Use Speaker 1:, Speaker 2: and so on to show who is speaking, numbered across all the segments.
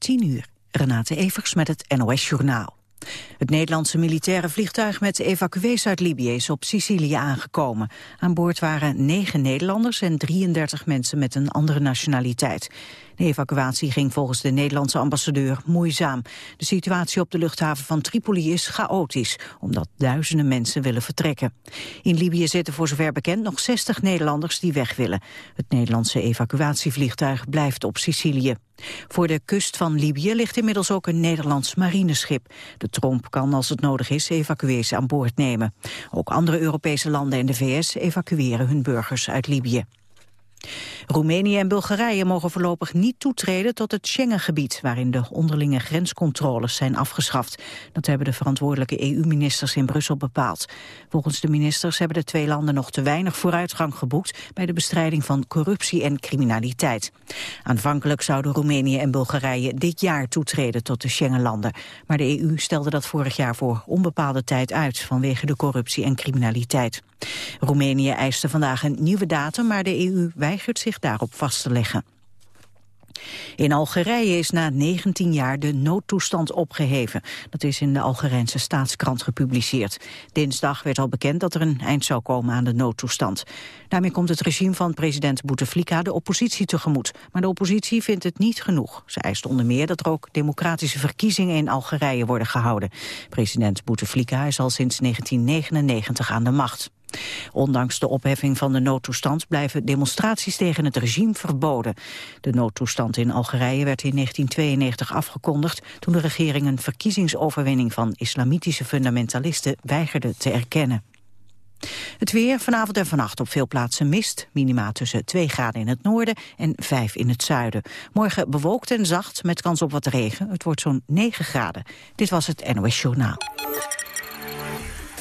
Speaker 1: 10 uur. Renate Evers met het NOS Journaal. Het Nederlandse militaire vliegtuig met evacuees uit Libië is op Sicilië aangekomen. Aan boord waren negen Nederlanders en 33 mensen met een andere nationaliteit. De evacuatie ging volgens de Nederlandse ambassadeur moeizaam. De situatie op de luchthaven van Tripoli is chaotisch, omdat duizenden mensen willen vertrekken. In Libië zitten voor zover bekend nog 60 Nederlanders die weg willen. Het Nederlandse evacuatievliegtuig blijft op Sicilië. Voor de kust van Libië ligt inmiddels ook een Nederlands marineschip. De Tromp kan als het nodig is evacuees aan boord nemen. Ook andere Europese landen en de VS evacueren hun burgers uit Libië. Roemenië en Bulgarije mogen voorlopig niet toetreden tot het Schengengebied, waarin de onderlinge grenscontroles zijn afgeschaft. Dat hebben de verantwoordelijke EU-ministers in Brussel bepaald. Volgens de ministers hebben de twee landen nog te weinig vooruitgang geboekt bij de bestrijding van corruptie en criminaliteit. Aanvankelijk zouden Roemenië en Bulgarije dit jaar toetreden tot de Schengenlanden, maar de EU stelde dat vorig jaar voor onbepaalde tijd uit vanwege de corruptie en criminaliteit. Roemenië eiste vandaag een nieuwe datum, maar de EU weigert zich daarop vast te leggen. In Algerije is na 19 jaar de noodtoestand opgeheven. Dat is in de Algerijnse staatskrant gepubliceerd. Dinsdag werd al bekend dat er een eind zou komen aan de noodtoestand. Daarmee komt het regime van president Bouteflika de oppositie tegemoet. Maar de oppositie vindt het niet genoeg. Ze eist onder meer dat er ook democratische verkiezingen in Algerije worden gehouden. President Bouteflika is al sinds 1999 aan de macht. Ondanks de opheffing van de noodtoestand blijven demonstraties tegen het regime verboden. De noodtoestand in Algerije werd in 1992 afgekondigd toen de regering een verkiezingsoverwinning van islamitische fundamentalisten weigerde te erkennen. Het weer vanavond en vannacht op veel plaatsen mist. Minima tussen 2 graden in het noorden en 5 in het zuiden. Morgen bewolkt en zacht met kans op wat regen. Het wordt zo'n 9 graden. Dit was het NOS Journaal.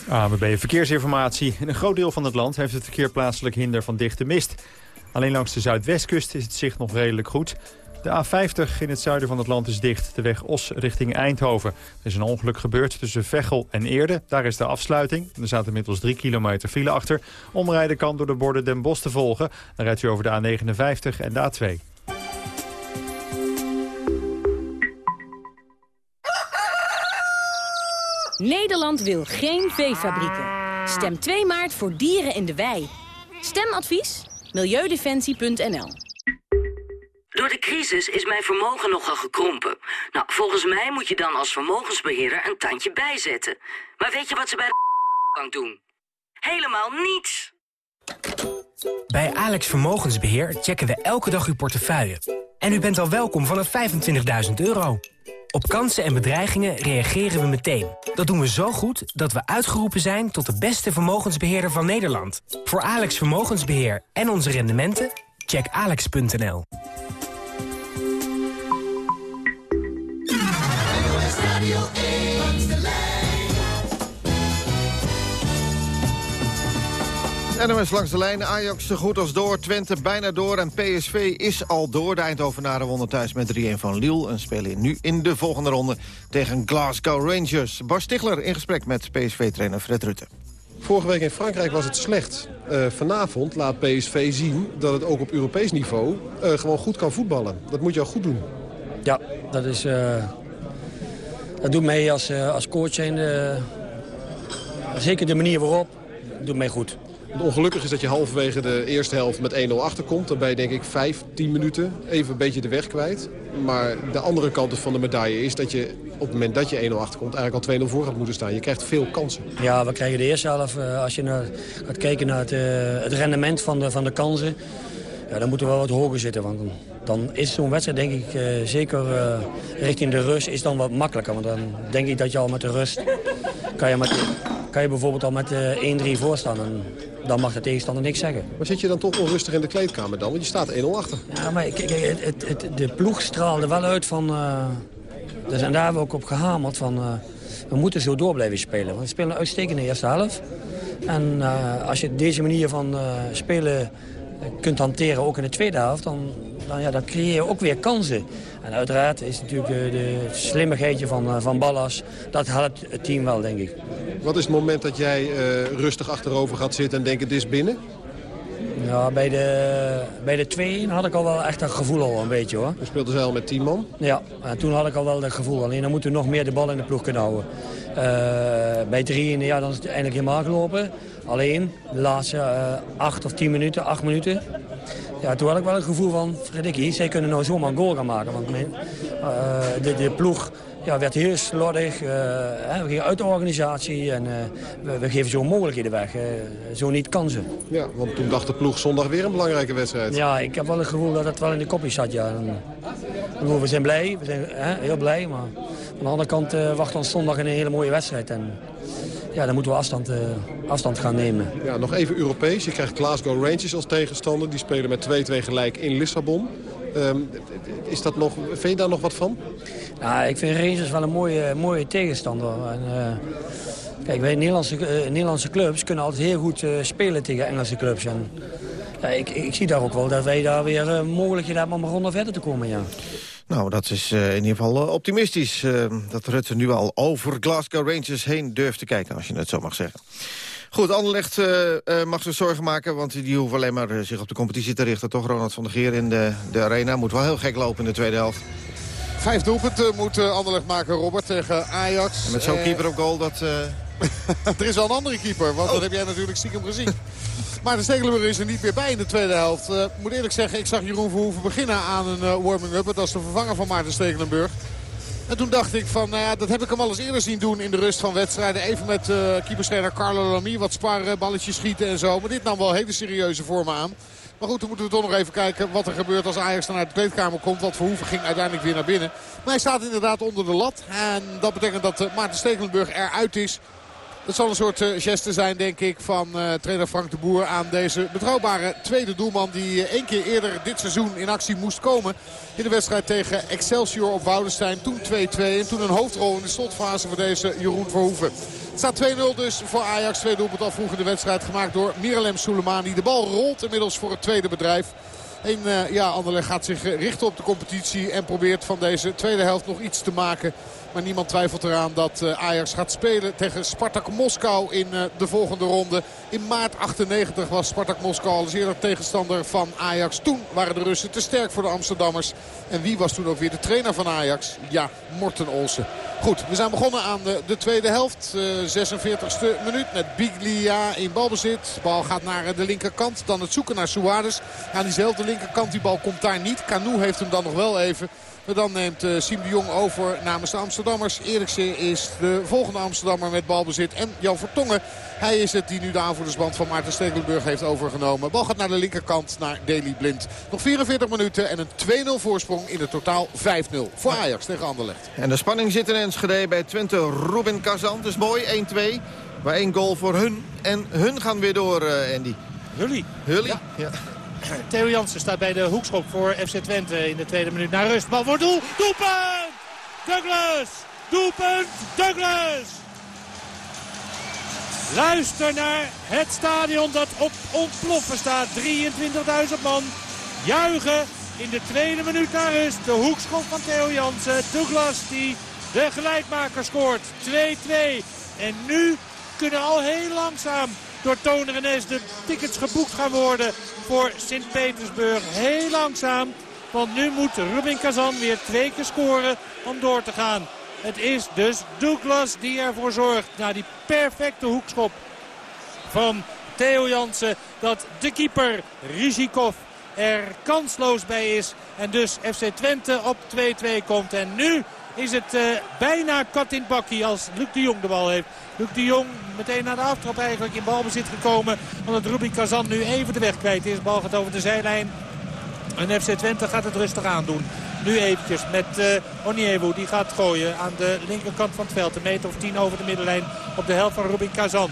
Speaker 2: AMB Verkeersinformatie. In een groot deel van het land heeft het verkeer plaatselijk hinder van dichte mist. Alleen langs de zuidwestkust is het zicht nog redelijk goed. De A50 in het zuiden van het land is dicht. De weg Os richting Eindhoven. Er is een ongeluk gebeurd tussen Veghel en Eerde. Daar is de afsluiting. Er zaten inmiddels 3 kilometer file achter. Omrijden kan door de borden Den Bosch te volgen. Dan rijdt u over de A59 en de A2.
Speaker 3: Nederland wil geen veefabrieken. Stem 2 maart voor dieren in de wei. Stemadvies? Milieudefensie.nl
Speaker 4: Door de crisis is mijn vermogen nogal gekrompen. Nou, volgens mij moet je dan als vermogensbeheerder een tandje bijzetten. Maar weet je wat ze bij de bank doen? Helemaal niets!
Speaker 5: Bij Alex Vermogensbeheer checken we elke dag uw portefeuille. En u bent al welkom vanaf 25.000 euro. Op kansen en bedreigingen reageren we meteen. Dat doen we zo goed dat we uitgeroepen zijn tot de beste vermogensbeheerder van Nederland. Voor Alex Vermogensbeheer en onze rendementen, check alex.nl.
Speaker 6: NMS langs de lijn, Ajax zo goed als door, Twente bijna door en PSV is al door. De Eindhovenaren wonnen thuis met 3-1 van Lille... en spelen nu in de volgende ronde tegen Glasgow Rangers. Bas Stigler in gesprek met PSV-trainer Fred Rutte.
Speaker 7: Vorige week in Frankrijk was het slecht. Uh, vanavond laat PSV zien dat het ook op Europees niveau uh, gewoon goed kan voetballen. Dat moet je al goed doen.
Speaker 8: Ja, dat, is, uh, dat doet mee als, als coach. En, zeker de manier waarop doet mij goed.
Speaker 7: Ongelukkig is dat je halverwege de eerste helft met 1-0 achterkomt. Dan ben je denk ik 5, 10 minuten even een beetje de weg kwijt. Maar de andere kant van de medaille is dat je op het moment dat je 1-0 achterkomt... eigenlijk al 2-0 voor gaat moeten staan. Je krijgt veel kansen.
Speaker 8: Ja, we krijgen de eerste helft. Eh, als je naar, gaat kijken naar het, uh, het rendement van de, van de kansen... Ja, dan moeten we wel wat hoger zitten. Want dan is zo'n wedstrijd, denk ik, uh, zeker richting de rust, is dan wat makkelijker. Want dan denk ik dat je al met de rust... kan je, met, kan je bijvoorbeeld al met uh, 1-3 voor staan. En dan mag de tegenstander niks zeggen.
Speaker 7: Maar zit je dan toch onrustig in de kleedkamer dan? Want je staat 1-0 achter.
Speaker 8: Ja, maar kijk, het, het, de ploeg straalde wel uit van... dus en daar hebben we ook op gehamerd van... we moeten zo door blijven spelen. Want we spelen een uitstekende eerste helft. En als je deze manier van spelen kunt hanteren, ook in de tweede helft... dan, dan, ja, dan creëer je ook weer kansen. En uiteraard is natuurlijk de, de slimmigheidje van, eh, van Ballas... dat helpt het team wel, denk ik.
Speaker 7: Wat is het moment dat jij uh, rustig achterover gaat zitten en denkt het is binnen?
Speaker 8: Ja, bij de, bij de 2-1 had ik al wel echt een gevoel al een beetje hoor.
Speaker 7: We speelden ze al met 10 man.
Speaker 8: Ja, en toen had ik al wel dat gevoel. Alleen dan moeten we nog meer de bal in de ploeg kunnen houden. Uh, bij 3 ja, dan is het eindelijk helemaal gelopen. Alleen de laatste uh, 8 of 10 minuten, 8 minuten. Ja, toen had ik wel het gevoel van, Fredikkie, zij kunnen nou zomaar een goal gaan maken. Want mijn, uh, de, de ploeg ja, werd heel slordig. Uh, we gingen uit de organisatie en uh, we, we, geven zo mogelijkheden weg. Uh, zo niet kansen.
Speaker 7: Ja, want toen dacht de ploeg zondag weer een belangrijke wedstrijd.
Speaker 8: Ja, ik heb wel het gevoel dat het wel in de kopjes zat. Ja. En, we zijn blij, we zijn heel blij. Maar aan de andere kant wacht ons zondag een hele mooie wedstrijd. En ja, dan moeten we afstand, afstand gaan nemen.
Speaker 7: Ja, nog even Europees. Je krijgt Glasgow Rangers als tegenstander. Die spelen met 2-2 gelijk in Lissabon. Um, is dat nog, vind je daar nog wat van?
Speaker 8: Ja, ik vind Rangers wel een mooie, mooie tegenstander. En, uh, kijk, wij Nederlandse, uh, Nederlandse clubs kunnen altijd heel goed uh, spelen tegen Engelse clubs. En, ja, ik, ik, zie daar ook wel dat wij daar weer mogelijkheden hebben om een ronde verder te komen. Ja.
Speaker 6: Nou, dat is in ieder geval optimistisch. dat Rutte nu al over Glasgow Rangers heen durft te kijken, als je het zo mag zeggen. Goed, Anderlecht uh, uh, mag zich zorgen maken, want die hoeven alleen maar zich op de competitie te richten. Toch, Ronald van der Geer in de, de arena moet wel heel gek lopen in de tweede helft.
Speaker 9: Vijf doelpunten moet Anderlecht maken, Robert, tegen Ajax.
Speaker 6: En met zo'n keeper op goal, dat...
Speaker 9: er is wel een andere keeper, want oh. dat heb jij natuurlijk stiekem gezien. maar de Stekelenburg is er niet meer bij in de tweede helft. Ik moet eerlijk zeggen, ik zag Jeroen Verhoeven beginnen aan een warming-up. Dat is de vervanger van Maarten Stekelenburg. En toen dacht ik van, nou ja, dat heb ik hem al eens eerder zien doen in de rust van wedstrijden. Even met uh, keeperstrainer Carlo Lamy, wat spaarballetjes schieten en zo. Maar dit nam wel hele serieuze vormen aan. Maar goed, dan moeten we toch nog even kijken wat er gebeurt als Ajax dan uit de kleedkamer komt. Want Verhoeven ging uiteindelijk weer naar binnen. Maar hij staat inderdaad onder de lat. En dat betekent dat uh, Maarten Stekelenburg eruit is. Dat zal een soort uh, geste zijn, denk ik, van uh, trainer Frank de Boer aan deze betrouwbare tweede doelman. Die uh, één keer eerder dit seizoen in actie moest komen. In de wedstrijd tegen Excelsior op Woudenstein. Toen 2-2 en toen een hoofdrol in de slotfase voor deze Jeroen Verhoeven. Het staat 2-0 dus voor Ajax. Twee doelpunt al vroeg de wedstrijd gemaakt door Miralem Soleimani. De bal rolt inmiddels voor het tweede bedrijf. En uh, ja, Anderlecht gaat zich richten op de competitie en probeert van deze tweede helft nog iets te maken. Maar niemand twijfelt eraan dat uh, Ajax gaat spelen tegen Spartak Moskou in uh, de volgende ronde. In maart 98 was Spartak Moskou al eerder tegenstander van Ajax. Toen waren de Russen te sterk voor de Amsterdammers. En wie was toen ook weer de trainer van Ajax? Ja, Morten Olsen. Goed, we zijn begonnen aan de, de tweede helft. Uh, 46e minuut met Biglia in balbezit. De bal gaat naar de linkerkant. Dan het zoeken naar Suarez. Aan diezelfde linkerkant, die bal komt daar niet. Canoe heeft hem dan nog wel even. Maar dan neemt uh, Siem de Jong over namens de Amsterdammers. Eriksen is de volgende Amsterdammer met balbezit. En Jan Vertongen, hij is het die nu de aanvoerdersband van Maarten Stekelenburg heeft overgenomen. Bal gaat naar de linkerkant, naar Deli Blind. Nog 44 minuten en een 2-0 voorsprong in het totaal 5-0 voor Ajax tegen Anderlecht.
Speaker 6: En de spanning zit in Enschede bij Twente Robin Kazan. Dus mooi, 1-2. Maar één goal voor hun. En hun gaan weer door, uh, Andy.
Speaker 10: Hully.
Speaker 6: Hully, ja. ja.
Speaker 10: Theo Jansen staat bij de hoekschop voor FC Twente in de tweede minuut naar rust. Bal voor doel. Doelpunt! Douglas! Doelpunt Douglas! Luister naar het stadion dat op ontploffen staat. 23.000 man juichen in de tweede minuut naar rust. De hoekschop van Theo Jansen. Douglas die de gelijkmaker scoort. 2-2. En nu kunnen al heel langzaam door Toner en Es de tickets geboekt gaan worden voor Sint-Petersburg. Heel langzaam, want nu moet Rubin Kazan weer twee keer scoren om door te gaan. Het is dus Douglas die ervoor zorgt, na die perfecte hoekschop van Theo Jansen, dat de keeper Rizikov er kansloos bij is. En dus FC Twente op 2-2 komt. En nu is het uh, bijna kat in bakkie als Luc de Jong de bal heeft. Luc de Jong meteen naar de aftrap eigenlijk in balbezit gekomen. Omdat Rubin Kazan nu even de weg kwijt is. Bal gaat over de zijlijn. En FC Twente gaat het rustig aandoen. Nu eventjes met uh. Die gaat gooien aan de linkerkant van het veld. Een meter of tien over de middenlijn op de helft van Rubin Kazan.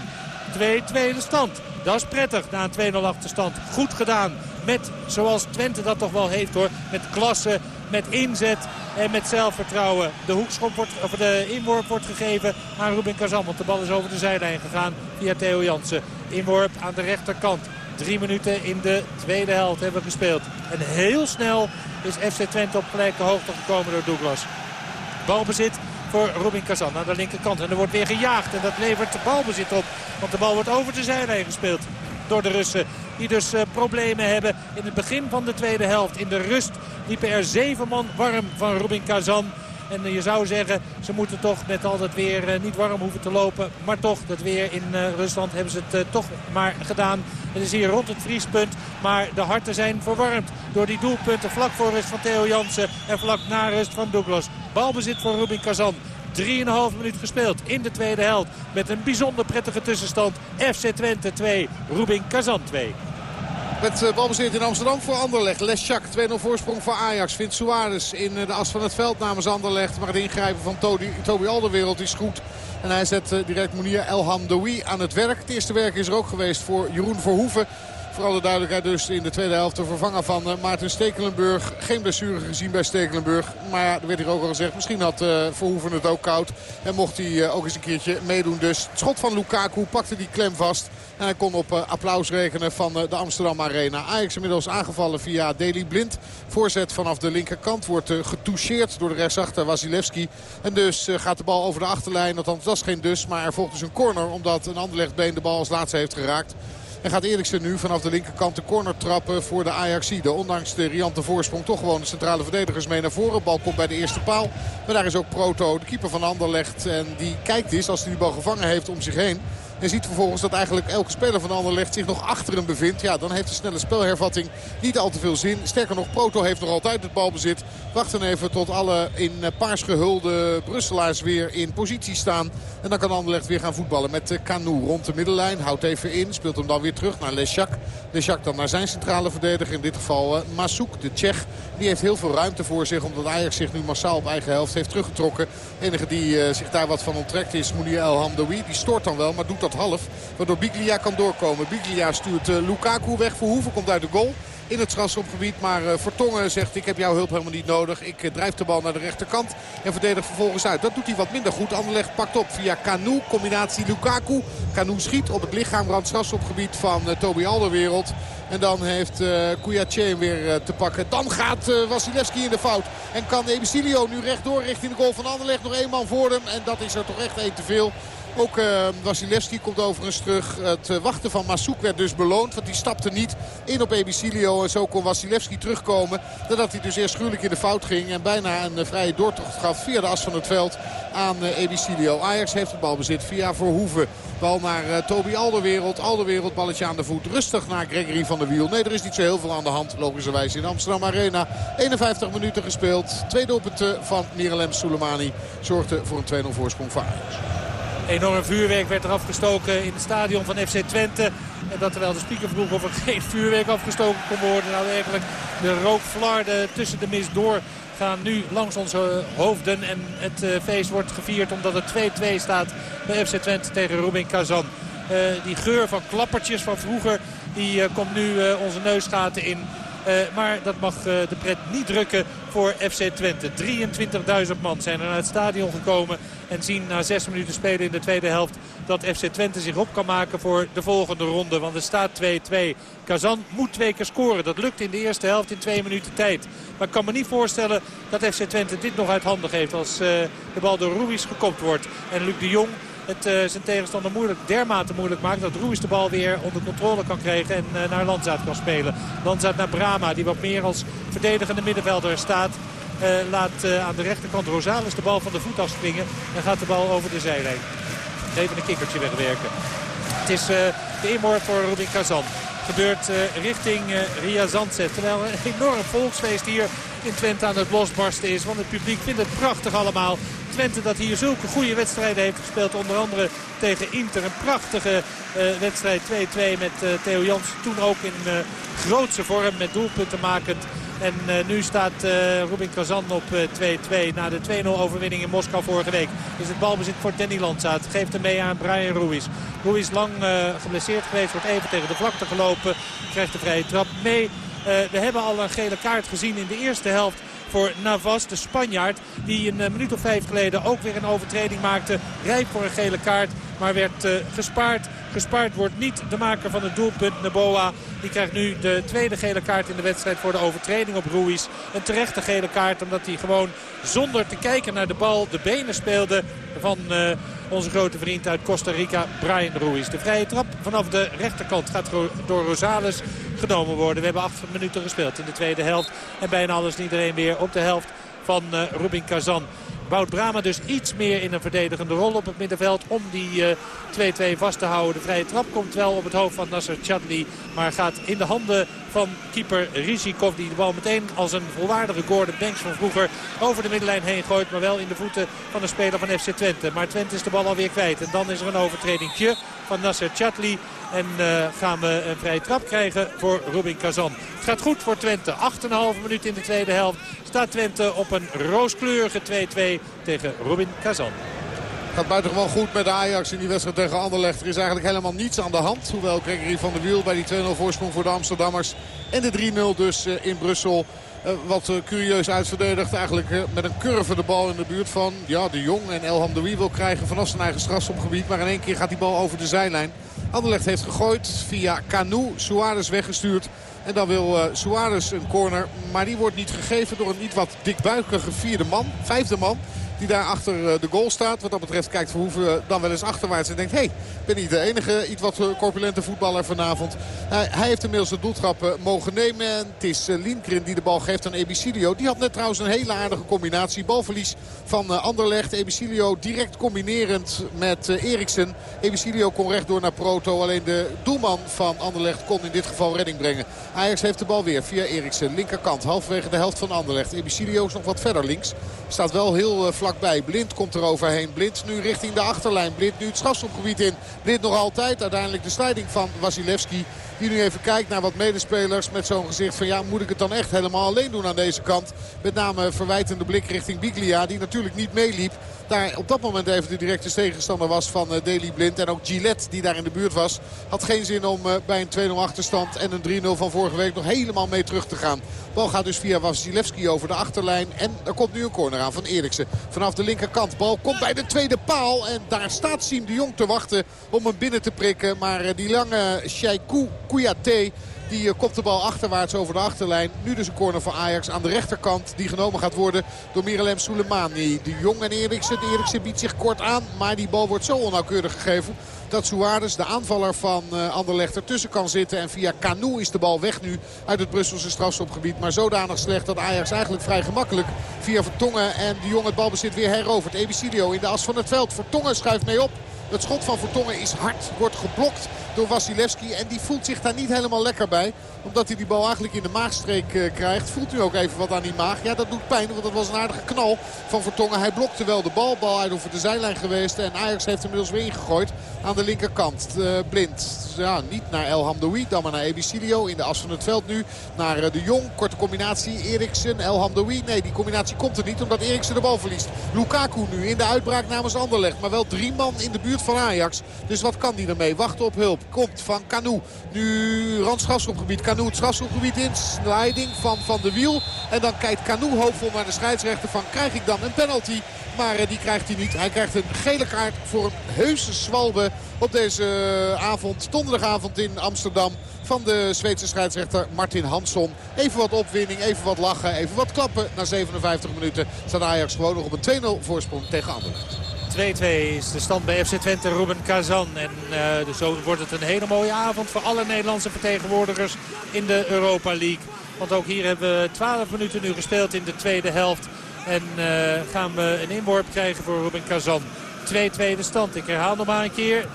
Speaker 10: 2-2 de stand. Dat is prettig na een 2-0 achterstand. Goed gedaan. Met, zoals Twente dat toch wel heeft hoor, met klasse, met inzet en met zelfvertrouwen. De hoekschop wordt, of de inworp wordt gegeven aan Ruben Kazan. Want de bal is over de zijlijn gegaan via Theo Jansen. Inworp aan de rechterkant. Drie minuten in de tweede helft hebben we gespeeld. En heel snel is FC Twente op gelijke hoogte gekomen door Douglas. Balbezit voor Robin Kazan aan de linkerkant. En er wordt weer gejaagd en dat levert de balbezit op. Want de bal wordt over de zijlijn gespeeld. Door de Russen. Die dus problemen hebben in het begin van de tweede helft. In de rust liepen er zeven man warm van Rubin Kazan. En je zou zeggen, ze moeten toch met al dat weer niet warm hoeven te lopen. Maar toch, dat weer in Rusland hebben ze het toch maar gedaan. Het is hier rond het vriespunt. Maar de harten zijn verwarmd door die doelpunten vlak voor rust van Theo Jansen. En vlak na rust van Douglas. Balbezit voor Rubin Kazan. 3,5 minuut gespeeld in de tweede helft. Met een bijzonder prettige tussenstand. FC Twente 2, Rubin Kazan 2.
Speaker 9: Met uh, balbezit in Amsterdam voor Anderlecht. Leschak, 2-0 voorsprong voor Ajax. Vindt Suarez in de as van het veld namens Anderlecht. Maar het ingrijpen van Toby, Toby Alderwereld is goed. En hij zet uh, direct Mounir Elhamdoui aan het werk. Het eerste werk is er ook geweest voor Jeroen Verhoeven. Vooral de duidelijkheid dus in de tweede helft de vervanger van uh, Maarten Stekelenburg. Geen blessure gezien bij Stekelenburg. Maar ja, er werd hier ook al gezegd, misschien had uh, Verhoeven het ook koud. En mocht hij uh, ook eens een keertje meedoen. Dus het schot van Lukaku pakte die klem vast. En hij kon op applaus rekenen van de Amsterdam Arena. Ajax inmiddels aangevallen via Deli Blind. Voorzet vanaf de linkerkant wordt getoucheerd door de rechtsachter Wasilewski. En dus gaat de bal over de achterlijn. Althans, dat is geen dus. Maar er volgt dus een corner omdat een Anderlechtbeen de bal als laatste heeft geraakt. En gaat Eriksen nu vanaf de linkerkant de corner trappen voor de Ajaxide. Ondanks de riante voorsprong toch gewoon de centrale verdedigers mee naar voren. Bal komt bij de eerste paal. Maar daar is ook Proto, de keeper van Anderlecht. En die kijkt eens als hij die bal gevangen heeft om zich heen. En ziet vervolgens dat eigenlijk elke speler van Anderlecht zich nog achter hem bevindt. Ja, dan heeft de snelle spelhervatting niet al te veel zin. Sterker nog, Proto heeft nog altijd het balbezit. Wacht dan even tot alle in paars gehulde Brusselaars weer in positie staan. En dan kan Anderlecht weer gaan voetballen met Canu rond de middenlijn. Houdt even in, speelt hem dan weer terug naar Leschak. Leschak dan naar zijn centrale verdediger. In dit geval uh, Masouk, de Tsjech. Die heeft heel veel ruimte voor zich. Omdat Ajax zich nu massaal op eigen helft heeft teruggetrokken. De enige die zich daar wat van onttrekt is Mounir El Hamdoui. Die stoort dan wel, maar doet dat half. Waardoor Biglia kan doorkomen. Biglia stuurt uh, Lukaku weg. Verhoeven komt uit de goal in het strafschopgebied. Maar uh, Vertongen zegt ik heb jouw hulp helemaal niet nodig. Ik uh, drijf de bal naar de rechterkant en verdedig vervolgens uit. Dat doet hij wat minder goed. Anderlecht pakt op via Canu. Combinatie Lukaku. Canu schiet op het lichaamrand strafschopgebied van Toby Alderwereld. En dan heeft uh, Kouyaché weer te pakken. Dan gaat uh, Wasilewski in de fout. En kan Ebesilio nu rechtdoor richting de goal van Anderlecht. Nog één man voor hem. En dat is er toch echt één te veel. Ook uh, Wasilewski komt overigens terug. Het uh, wachten van Masouk werd dus beloond. Want die stapte niet in op Ebicilio. En zo kon Wasilewski terugkomen. Nadat hij dus eerst gruwelijk in de fout ging. En bijna een uh, vrije doortocht gaf via de as van het veld aan Ebicilio. Ajax heeft het balbezit via Verhoeven. Bal naar Toby Alderwereld. Alderwereld balletje aan de voet. Rustig naar Gregory van der Wiel. Nee, er is niet zo heel veel aan de hand. Logischerwijs in Amsterdam Arena. 51 minuten gespeeld. Twee doelpunten van Mirelem Soleimani. Zorgde voor een 2-0 voorsprong voor Ajax.
Speaker 10: Enorm vuurwerk werd er afgestoken in het stadion van FC Twente. En dat terwijl de speaker vroeg of er geen vuurwerk afgestoken kon worden. Nou eigenlijk de rookflarden tussen de mist door gaan nu langs onze hoofden. En het uh, feest wordt gevierd omdat het 2-2 staat bij FC Twente tegen Rubin Kazan. Uh, die geur van klappertjes van vroeger die uh, komt nu onze neusgaten in. Uh, maar dat mag uh, de pret niet drukken voor FC Twente. 23.000 man zijn er naar het stadion gekomen. En zien na zes minuten spelen in de tweede helft dat FC Twente zich op kan maken voor de volgende ronde. Want er staat 2-2. Kazan moet twee keer scoren. Dat lukt in de eerste helft in twee minuten tijd. Maar ik kan me niet voorstellen dat FC Twente dit nog uit handen geeft. Als uh, de bal door Ruiz gekopt wordt. En Luc de Jong het uh, zijn tegenstander moeilijk, dermate moeilijk maakt. Dat Ruiz de bal weer onder controle kan krijgen en uh, naar Landzaat kan spelen. Landzaat naar Brama die wat meer als verdedigende middenvelder staat. Uh, laat aan de rechterkant Rosales de bal van de voet afspringen. En gaat de bal over de zijlijn. Even een kikkertje wegwerken. Het is de inworp voor Rubin Kazan gebeurt richting Ria Zandset. Terwijl een enorm volksfeest hier in Twente aan het losbarsten is. Want het publiek vindt het prachtig allemaal. Twente dat hier zulke goede wedstrijden heeft gespeeld. Onder andere tegen Inter. Een prachtige uh, wedstrijd 2-2 met Theo Jans. Toen ook in grootse vorm met doelpunten makend. En uh, nu staat uh, Rubin Kazan op 2-2 uh, na de 2-0 overwinning in Moskou vorige week. Is het balbezit voor Danny Landzaat. Geeft hem mee aan Brian Ruiz. Ruiz lang geblesseerd geweest. Wordt even tegen de vlakte gelopen. Krijgt de vrije trap mee. We hebben al een gele kaart gezien in de eerste helft voor Navas, de Spanjaard. Die een minuut of vijf geleden ook weer een overtreding maakte. Rijp voor een gele kaart, maar werd uh, gespaard gespaard wordt niet de maker van het doelpunt Neboa. Die krijgt nu de tweede gele kaart in de wedstrijd voor de overtreding op Ruiz. Een terechte gele kaart omdat hij gewoon zonder te kijken naar de bal de benen speelde van... Onze grote vriend uit Costa Rica, Brian Ruiz. De vrije trap vanaf de rechterkant gaat door Rosales genomen worden. We hebben acht minuten gespeeld in de tweede helft. En bijna alles iedereen weer op de helft van uh, Rubin Kazan. Bouwt Brama dus iets meer in een verdedigende rol op het middenveld om die 2-2 uh, vast te houden. De vrije trap komt wel op het hoofd van Nasser Chadli. Maar gaat in de handen van keeper Rizikov. Die de bal meteen als een volwaardige Gordon Banks van vroeger over de middenlijn heen gooit. Maar wel in de voeten van de speler van FC Twente. Maar Twente is de bal alweer kwijt. En dan is er een overtredingje van Nasser Chadli. En uh, gaan we een vrije trap krijgen voor Rubin Kazan. Het gaat goed voor Twente. 8,5 minuut in de tweede helft staat Twente op een rooskleurige 2-2 tegen Rubin Kazan.
Speaker 9: Gaat buitengewoon goed met de Ajax in die wedstrijd tegen Anderlecht. Er is eigenlijk helemaal niets aan de hand. Hoewel Gregory van der Wiel bij die 2-0 voorsprong voor de Amsterdammers. En de 3-0 dus eh, in Brussel. Uh, wat uh, curieus uitverdedigd. Eigenlijk met een curve de bal in de buurt van ja, de Jong. En Elham de Wie krijgen vanaf zijn eigen strafschopgebied. Maar in één keer gaat die bal over de zijlijn. Anderlecht heeft gegooid via Canu. Suarez weggestuurd. En dan wil uh, Suarez een corner. Maar die wordt niet gegeven door een niet wat dikbuikige vierde man. Vijfde man die daar achter de goal staat. Wat dat betreft kijkt Verhoeven dan wel eens achterwaarts en denkt... hé, hey, ben niet de enige iets wat corpulente voetballer vanavond. Hij, hij heeft inmiddels de doeltrap mogen nemen. En het is Lindgren die de bal geeft aan Ebicilio. Die had net trouwens een hele aardige combinatie. Balverlies van Anderlecht. Ebicilio direct combinerend met Eriksen. Ebicilio kon rechtdoor naar Proto. Alleen de doelman van Anderlecht kon in dit geval redding brengen. Ajax heeft de bal weer via Eriksen. Linkerkant, halverwege de helft van Anderlecht. Ebicilio is nog wat verder links. Staat wel heel Blind komt er overheen. Blind nu richting de achterlijn. Blind nu het strafschopgebied in. Blind nog altijd. Uiteindelijk de slijding van Wasilewski. Die nu even kijkt naar wat medespelers met zo'n gezicht van ja, moet ik het dan echt helemaal alleen doen aan deze kant. Met name verwijtende blik richting Biglia die natuurlijk niet meeliep. Daar op dat moment even de directe tegenstander was van uh, Daley Blind. En ook Gillette die daar in de buurt was. Had geen zin om uh, bij een 2-0 achterstand en een 3-0 van vorige week nog helemaal mee terug te gaan. Bal gaat dus via Wasilewski over de achterlijn. En er komt nu een corner aan van Eriksen. Vanaf de linkerkant. Bal komt bij de tweede paal. En daar staat Siem de Jong te wachten om hem binnen te prikken. Maar uh, die lange Shaikou Kouyaté... Die kopt de bal achterwaarts over de achterlijn. Nu dus een corner voor Ajax aan de rechterkant. Die genomen gaat worden door Miralem Soleimani. De Jong en Eriksen. Eriksen biedt zich kort aan. Maar die bal wordt zo onnauwkeurig gegeven. Dat Suarez, de aanvaller van uh, Anderlecht, ertussen kan zitten. En via Canu is de bal weg nu uit het Brusselse strafschopgebied. Maar zodanig slecht dat Ajax eigenlijk vrij gemakkelijk via Vertongen en de Jong het balbezit weer herovert. Ebicilio in de as van het veld. Vertongen schuift mee op. Het schot van Vertongen is hard, wordt geblokt door Wasilewski. En die voelt zich daar niet helemaal lekker bij. Omdat hij die bal eigenlijk in de maagstreek uh, krijgt. Voelt nu ook even wat aan die maag. Ja, dat doet pijn, want dat was een aardige knal van Vertongen. Hij blokte wel de bal. Bal uit over de zijlijn geweest. En Ajax heeft inmiddels weer ingegooid aan de linkerkant. Uh, blind. Ja, niet naar El Hamdoui, dan maar naar Ebicilio. In de as van het veld nu naar uh, de Jong. Korte combinatie Eriksen, El Hamdoui. Nee, die combinatie komt er niet omdat Eriksen de bal verliest. Lukaku nu in de uitbraak namens Anderlecht. Maar wel drie man in de buurt van Ajax. Dus wat kan die ermee? Wachten op hulp. Komt van Canu. Nu randstrafschopgebied. Canu het strafschopgebied in. Sliding van Van de Wiel. En dan kijkt Canu hoopvol naar de scheidsrechter van krijg ik dan een penalty. Maar uh, die krijgt hij niet. Hij krijgt een gele kaart voor een heuse zwalbe op deze avond. Donderdagavond in Amsterdam van de Zweedse scheidsrechter Martin Hansson. Even wat opwinning, even wat lachen, even wat klappen. Na 57 minuten staat Ajax gewoon nog op een 2-0 voorsprong tegen Anderlecht.
Speaker 10: 2-2 is de stand bij FC Twente Ruben Kazan. En uh, dus zo wordt het een hele mooie avond voor alle Nederlandse vertegenwoordigers in de Europa League. Want ook hier hebben we 12 minuten nu gespeeld in de tweede helft. En uh, gaan we een inworp krijgen voor Ruben Kazan. 2-2 de stand. Ik herhaal nog maar een keer. 0-2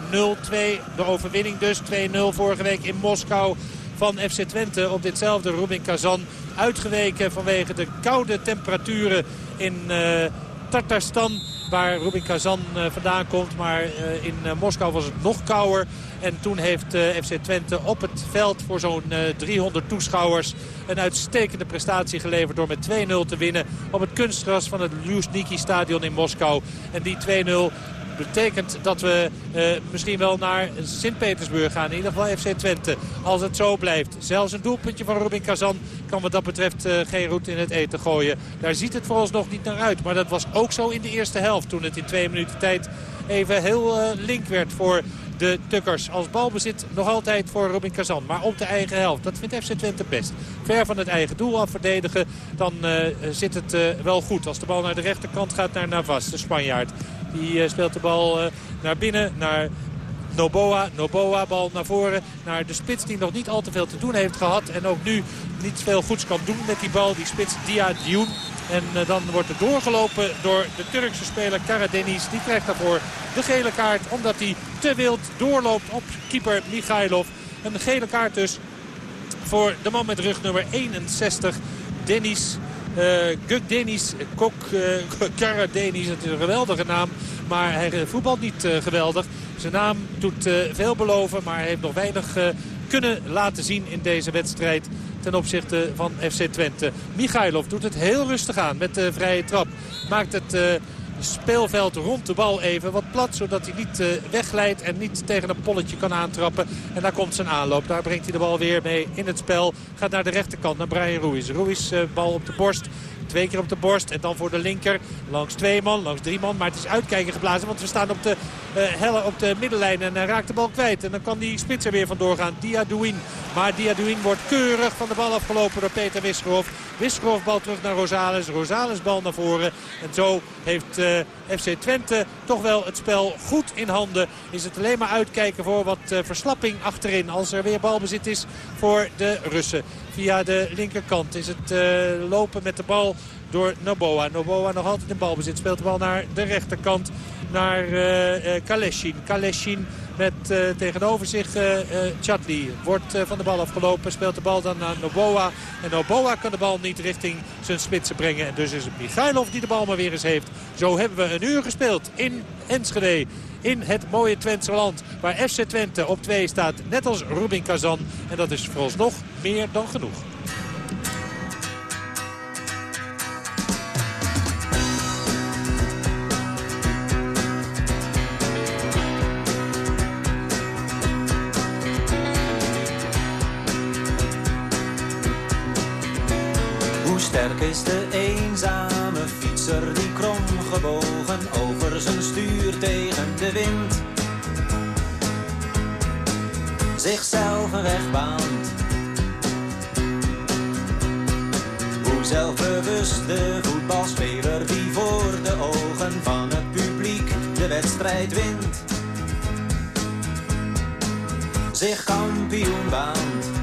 Speaker 10: de overwinning dus. 2-0 vorige week in Moskou van FC Twente op ditzelfde Rubin Kazan. Uitgeweken vanwege de koude temperaturen in uh, Tatarstan. Waar Rubin Kazan uh, vandaan komt. Maar uh, in Moskou was het nog kouder. En toen heeft FC Twente op het veld voor zo'n 300 toeschouwers een uitstekende prestatie geleverd door met 2-0 te winnen op het kunstgras van het Luzhniki stadion in Moskou. En die 2-0 betekent dat we uh, misschien wel naar Sint-Petersburg gaan. In ieder geval FC Twente. Als het zo blijft. Zelfs een doelpuntje van Rubin Kazan kan wat dat betreft uh, geen roet in het eten gooien. Daar ziet het vooralsnog niet naar uit. Maar dat was ook zo in de eerste helft. Toen het in twee minuten tijd even heel uh, link werd voor de Tukkers. Als balbezit nog altijd voor Robin Kazan. Maar op de eigen helft. Dat vindt FC Twente best. Ver van het eigen doel af verdedigen. Dan zit het wel goed. Als de bal naar de rechterkant gaat naar Navas, de Spanjaard. Die speelt de bal naar binnen, naar Noboa. Noboa bal naar voren naar de spits die nog niet al te veel te doen heeft gehad. En ook nu niet veel goeds kan doen met die bal. Die spits Dia Dioun. En uh, dan wordt er doorgelopen door de Turkse speler Karadeniz. Die krijgt daarvoor de gele kaart omdat hij te wild doorloopt op keeper Michailov. Een gele kaart dus voor de man met rug nummer 61. Denis uh, Guk Denis, Kok, uh, Kara Denis, het is een geweldige naam. Maar hij voetbalt niet geweldig. Zijn naam doet veel beloven, maar hij heeft nog weinig kunnen laten zien in deze wedstrijd ten opzichte van FC Twente. Michailov doet het heel rustig aan met de vrije trap. Maakt het speelveld rond de bal even wat plat. Zodat hij niet uh, wegglijdt en niet tegen een polletje kan aantrappen. En daar komt zijn aanloop. Daar brengt hij de bal weer mee in het spel. Gaat naar de rechterkant, naar Brian Ruiz. Ruiz uh, bal op de borst. Twee keer op de borst en dan voor de linker. Langs twee man, langs drie man. Maar het is uitkijken geblazen, want we staan op de, uh, helle, op de middenlijn. En uh, raakt de bal kwijt. En dan kan die spits er weer vandoor gaan. Diadouin. Maar Diadouin wordt keurig van de bal afgelopen door Peter Wisgerhoff. Wisgerhoff bal terug naar Rosales. Rosales bal naar voren. En zo heeft eh, FC Twente toch wel het spel goed in handen. Is het alleen maar uitkijken voor wat verslapping achterin. Als er weer balbezit is voor de Russen. Via de linkerkant is het lopen met de bal door Noboa. Noboa nog altijd in balbezit. Speelt de bal naar de rechterkant. Naar uh, Kaleshin. Kaleshin met uh, tegenover zich uh, Chatli. Wordt van de bal afgelopen. Speelt de bal dan naar Noboa. En Noboa kan de bal niet richting zijn spitsen brengen. En dus is het Michailov die de bal maar weer eens heeft. Zo hebben we een uur gespeeld in Enschede. In het mooie Twentse land. Waar FC Twente op 2 staat. Net als Rubin Kazan. En dat is vooralsnog meer dan genoeg.
Speaker 11: sterk is de eenzame fietser die over zijn stuur tegen de wind zichzelf een weg baant. Hoe zelfbewust de voetbalspeler die voor de ogen van het publiek de wedstrijd wint, zich kampioen baant.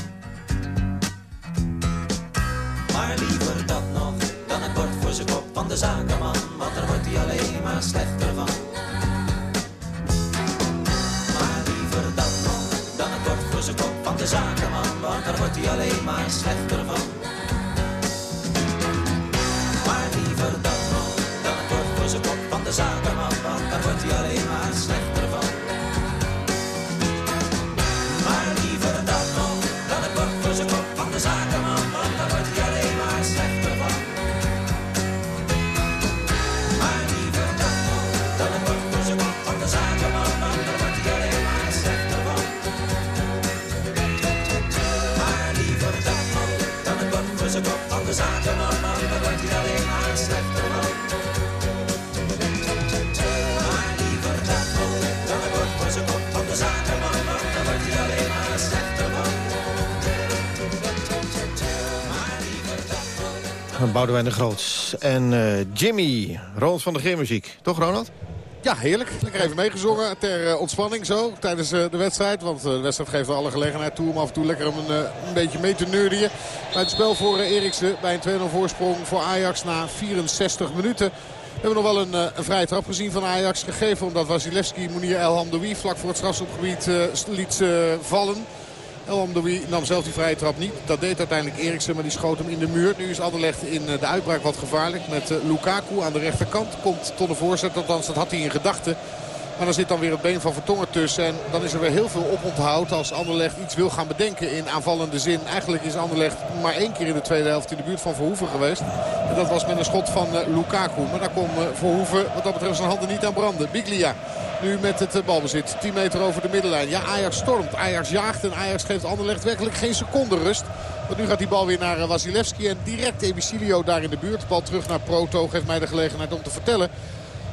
Speaker 11: Alleen maar slechter van.
Speaker 6: Boudewijn de Groots en eh, Jimmy, Ronald van de Geermuziek. Toch, Ronald?
Speaker 9: Ja, heerlijk. Lekker even meegezongen ter eh, ontspanning zo tijdens eh, de wedstrijd. Want de wedstrijd geeft alle gelegenheid toe om af en toe lekker een, een beetje mee te neurien. Bij het spel voor Eriksen bij een 2-0 voorsprong voor Ajax na 64 minuten. We hebben nog wel een, een vrije trap gezien van Ajax. Gegeven omdat Wasilewski Mounir El Hamdoui vlak voor het strafschopgebied liet vallen. El Hamdoui nam zelf die vrije trap niet. Dat deed uiteindelijk Eriksen, maar die schoot hem in de muur. Nu is Anderlecht in eh, de uitbraak wat gevaarlijk. Met eh, Lukaku aan de rechterkant. Komt tot voorzet, althans dat had hij in gedachten. Maar dan zit dan weer het been van Vertongen tussen. En dan is er weer heel veel oponthoud als Anderlecht iets wil gaan bedenken in aanvallende zin. Eigenlijk is Anderlecht maar één keer in de tweede helft in de buurt van Verhoeven geweest. En dat was met een schot van eh, Lukaku. Maar daar kon Verhoeven wat dat betreft zijn handen niet aan branden. Biglia nu met het eh, balbezit. 10 meter over de middenlijn. Ja, Ajax stormt. Ajax jaagt en Ajax geeft Anderlecht werkelijk geen seconde rust. Want nu gaat die bal weer naar eh, Wasilewski. En direct Ebicilio daar in de buurt. Bal terug naar Proto. Geeft mij de gelegenheid om te vertellen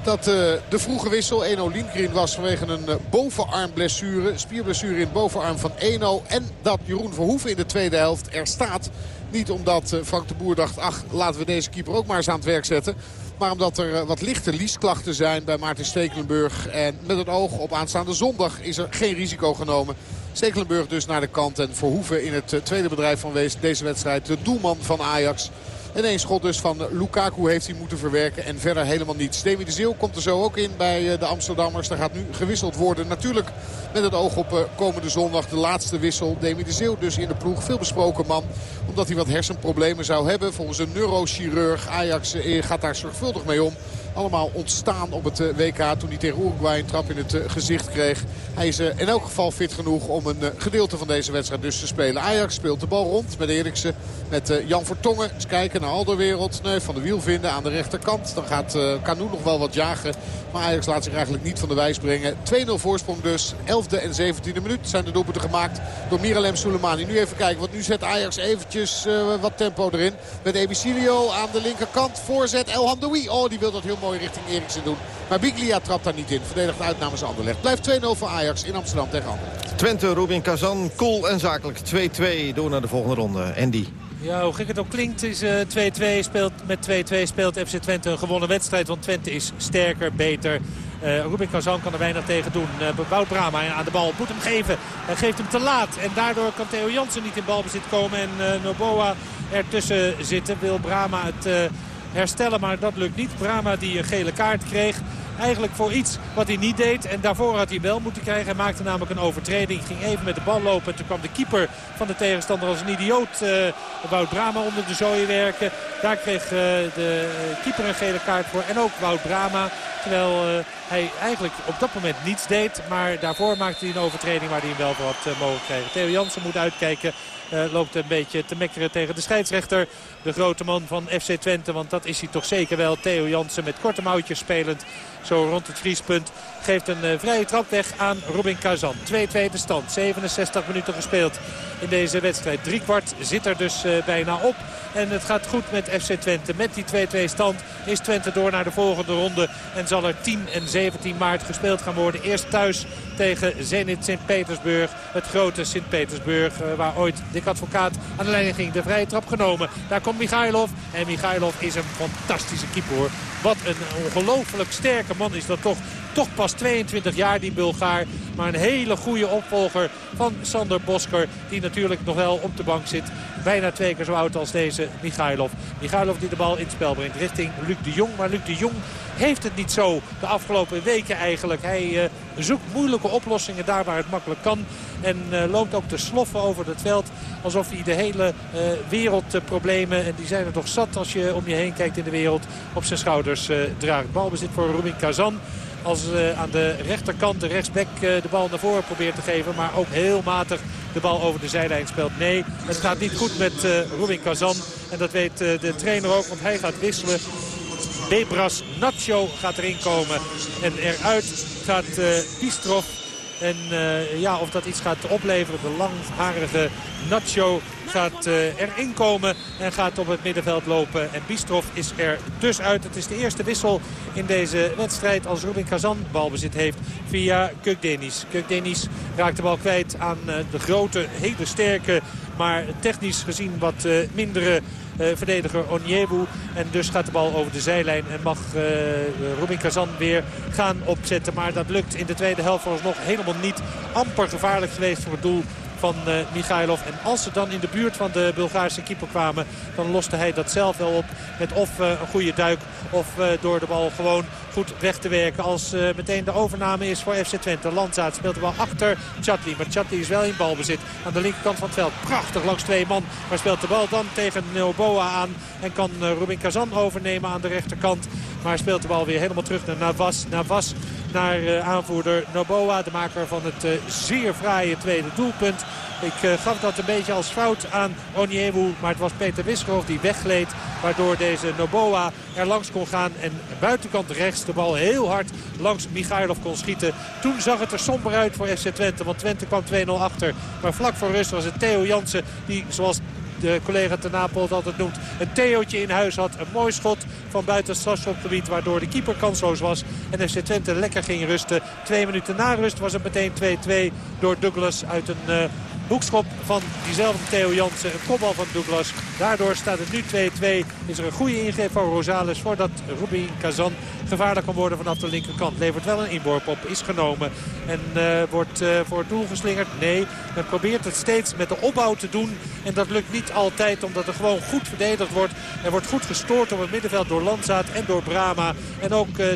Speaker 9: dat eh, de vroege wissel 1-0 Lindgren was vanwege een bovenarmblessure. Spierblessure in bovenarm van 1-0. En dat Jeroen Verhoeven in de tweede helft er staat. Niet omdat Frank de Boer dacht, ach laten we deze keeper ook maar eens aan het werk zetten. Maar omdat er wat lichte liesklachten zijn bij Maarten Stekelenburg. En met het oog op aanstaande zondag is er geen risico genomen. Stekelenburg dus naar de kant en Verhoeven in het tweede bedrijf van deze wedstrijd. De doelman van Ajax. En één schot dus van Lukaku heeft hij moeten verwerken. En verder helemaal niets. Demi de Zeeuw komt er zo ook in bij de Amsterdammers. Daar gaat nu gewisseld worden. Natuurlijk met het oog op komende zondag de laatste wissel. Demi de Zeeuw dus in de ploeg. Veel besproken man. Omdat hij wat hersenproblemen zou hebben. Volgens een neurochirurg. Ajax gaat daar zorgvuldig mee om allemaal ontstaan op het WK toen hij tegen Uruguay een trap in het gezicht kreeg. Hij is in elk geval fit genoeg om een gedeelte van deze wedstrijd dus te spelen. Ajax speelt de bal rond met Eriksen, met Jan Vertongen. Eens kijken naar Alderwereld. Nee, van de wiel vinden aan de rechterkant. Dan gaat Canoe nog wel wat jagen. Maar Ajax laat zich eigenlijk niet van de wijs brengen. 2-0 voorsprong dus. 11e en 17e minuut zijn de doelpunten gemaakt door Miralem Soleimani. Nu even kijken, want nu zet Ajax eventjes wat tempo erin. Met Ebicilio aan de linkerkant. Voorzet El Hamdoui. Oh, die wil dat heel mooi richting Eriksen doen. Maar Biglia trapt daar niet in. Verdedigt uit namens Anderlecht. Blijft 2-0 voor Ajax in Amsterdam tegen Anderlecht.
Speaker 6: Twente, Rubin Kazan, cool en zakelijk. 2-2 door naar de volgende ronde. Andy.
Speaker 10: Ja, hoe gek het ook klinkt, is 2-2 uh, speelt met 2-2 speelt FC Twente een gewonnen wedstrijd. Want Twente is sterker, beter. Uh, Rubin Kazan kan er weinig tegen doen. Uh, Wout Brama aan de bal moet hem geven. Hij geeft hem te laat. En daardoor kan Theo Jansen niet in balbezit komen. En uh, Noboa ertussen zitten. Wil Brama het herstellen, maar dat lukt niet. Brama die een gele kaart kreeg. Eigenlijk voor iets wat hij niet deed. En daarvoor had hij wel moeten krijgen. Hij maakte namelijk een overtreding. Ging even met de bal lopen. En toen kwam de keeper van de tegenstander als een idioot. Uh, Wout Brama onder de zooien werken. Daar kreeg uh, de keeper een gele kaart voor. En ook Wout Brama. Terwijl uh, hij eigenlijk op dat moment niets deed. Maar daarvoor maakte hij een overtreding waar hij hem wel voor had mogen krijgen. Theo Jansen moet uitkijken. Uh, loopt een beetje te mekkeren tegen de scheidsrechter. De grote man van FC Twente. Want dat is hij toch zeker wel. Theo Jansen met korte mouwtjes spelend. Zo rond het vriespunt. Geeft een uh, vrije trap weg aan Robin Kazan. 2-2 de stand. 67 minuten gespeeld in deze wedstrijd. Drie kwart zit er dus uh, bijna op. En het gaat goed met FC Twente. Met die 2-2 stand is Twente door naar de volgende ronde. En zal er 10 en 17 maart gespeeld gaan worden. Eerst thuis tegen Zenit Sint-Petersburg. Het grote Sint-Petersburg. Uh, waar ooit Dick Advocaat aan de leiding ging. De vrije trap genomen. Daar komt Michailov. En Michailov is een fantastische keeper. Wat een ongelooflijk sterke man is dat toch. Toch pas 22 jaar die Bulgaar. Maar een hele goede opvolger van Sander Bosker. Die natuurlijk nog wel op de bank zit. Bijna twee keer zo oud als deze Michailov. Michailov die de bal in het spel brengt richting Luc de Jong. Maar Luc de Jong heeft het niet zo de afgelopen weken eigenlijk. Hij uh, zoekt moeilijke oplossingen daar waar het makkelijk kan. En uh, loopt ook te sloffen over het veld. Alsof hij de hele uh, wereldproblemen, en die zijn er toch zat als je om je heen kijkt in de wereld, op zijn schouders draagt. Balbezit voor Rubin Kazan. Als aan de rechterkant de rechtsback de bal naar voren probeert te geven. Maar ook heel matig de bal over de zijlijn speelt. Nee, het gaat niet goed met uh, Kazan. En dat weet de trainer ook, want hij gaat wisselen. Bebras Nacho gaat erin komen. En eruit gaat Pistrov. En ja, of dat iets gaat opleveren. De langharige Nacho gaat erin komen en gaat op het middenveld lopen. En Bistrov is er dus uit. Het is de eerste wissel in deze wedstrijd als Rubin Kazan balbezit heeft via Kukdenis. Kukdenis raakt de bal kwijt aan de grote, hele sterke, maar technisch gezien wat mindere uh, verdediger Onyebu. En dus gaat de bal over de zijlijn en mag uh, Rubin Kazan weer gaan opzetten. Maar dat lukt in de tweede helft nog helemaal niet. Amper gevaarlijk geweest voor het doel van uh, Michailov. En als ze dan in de buurt van de Bulgaarse keeper kwamen... dan loste hij dat zelf wel op met of een goede duik... of door de bal gewoon goed weg te werken. Als meteen de overname is voor FC Twente. Landzaat speelt de bal achter Chatli. Maar Chatli is wel in balbezit aan de linkerkant van het veld. Prachtig langs twee man. Maar speelt de bal dan tegen Noboa aan. En kan Rubin Kazan overnemen aan de rechterkant. Maar speelt de bal weer helemaal terug naar Navas. Navas naar uh, aanvoerder Noboa. De maker van het uh, zeer fraaie tweede doelpunt. Ik uh, gaf dat een beetje als fout aan Onyewu. Maar het was Peter Wisgerhoff die weggleed. Waardoor deze Noboa er langs kon gaan. En buitenkant rechts de bal heel hard langs Michailov kon schieten. Toen zag het er somber uit voor FC Twente. Want Twente kwam 2-0 achter. Maar vlak voor rust was het Theo Jansen die zoals de collega ten Napel het altijd noemt, een Theootje in huis had. Een mooi schot van buiten het strafschopgebied waardoor de keeper kansloos was. En FC Twente lekker ging rusten. Twee minuten na rust was het meteen 2-2 door Douglas uit een... Uh, Hoekschop van diezelfde Theo Jansen. Een kopbal van Douglas. Daardoor staat het nu 2-2. Is er een goede ingreep van Rosales voordat Rubin Kazan gevaarlijk kan worden vanaf de linkerkant. Levert wel een inworp op. Is genomen. En uh, wordt uh, voor het doel geslingerd. Nee, men probeert het steeds met de opbouw te doen. En dat lukt niet altijd omdat er gewoon goed verdedigd wordt. Er wordt goed gestoord op het middenveld door Landzaat en door Brama. En ook uh,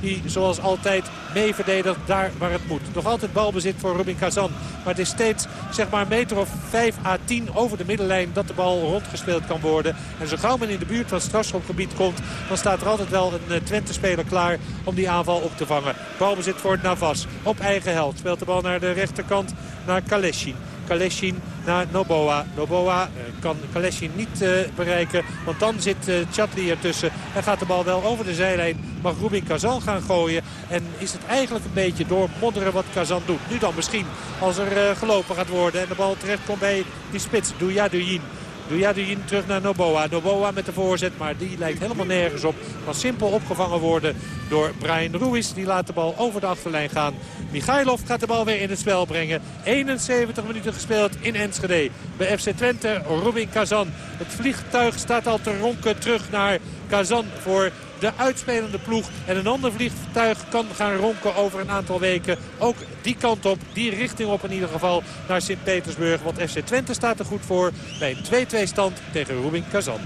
Speaker 10: die zoals altijd mee verdedigt daar waar het moet. Nog altijd balbezit voor Rubin Kazan. Maar het is steeds zeg maar een meter of 5 à 10 over de middenlijn dat de bal rondgespeeld kan worden. En zo gauw men in de buurt van het strafschopgebied komt, dan staat er altijd wel een Twente-speler klaar om die aanval op te vangen. Balbezit voor Navas op eigen held. Speelt de bal naar de rechterkant naar Kaleshin. Kaleshin naar Noboa. Noboa kan Kaleshin niet uh, bereiken. Want dan zit uh, Chatli ertussen. En gaat de bal wel over de zijlijn. Mag Rubin Kazan gaan gooien. En is het eigenlijk een beetje door modderen wat Kazan doet. Nu dan misschien als er gelopen gaat worden. En de bal terecht komt bij die spits. Douya Duyin. Dujadin terug naar Noboa. Noboa met de voorzet, maar die lijkt helemaal nergens op. Kan simpel opgevangen worden door Brian Ruiz. Die laat de bal over de achterlijn gaan. Michailov gaat de bal weer in het spel brengen. 71 minuten gespeeld in Enschede. Bij FC Twente, Rubin Kazan. Het vliegtuig staat al te ronken terug naar Kazan voor de uitspelende ploeg. En een ander vliegtuig kan gaan ronken over een aantal weken. Ook die kant op, die richting op in ieder geval naar Sint-Petersburg. Want FC Twente staat er goed voor bij een 2-2 stand tegen Rubin Kazan.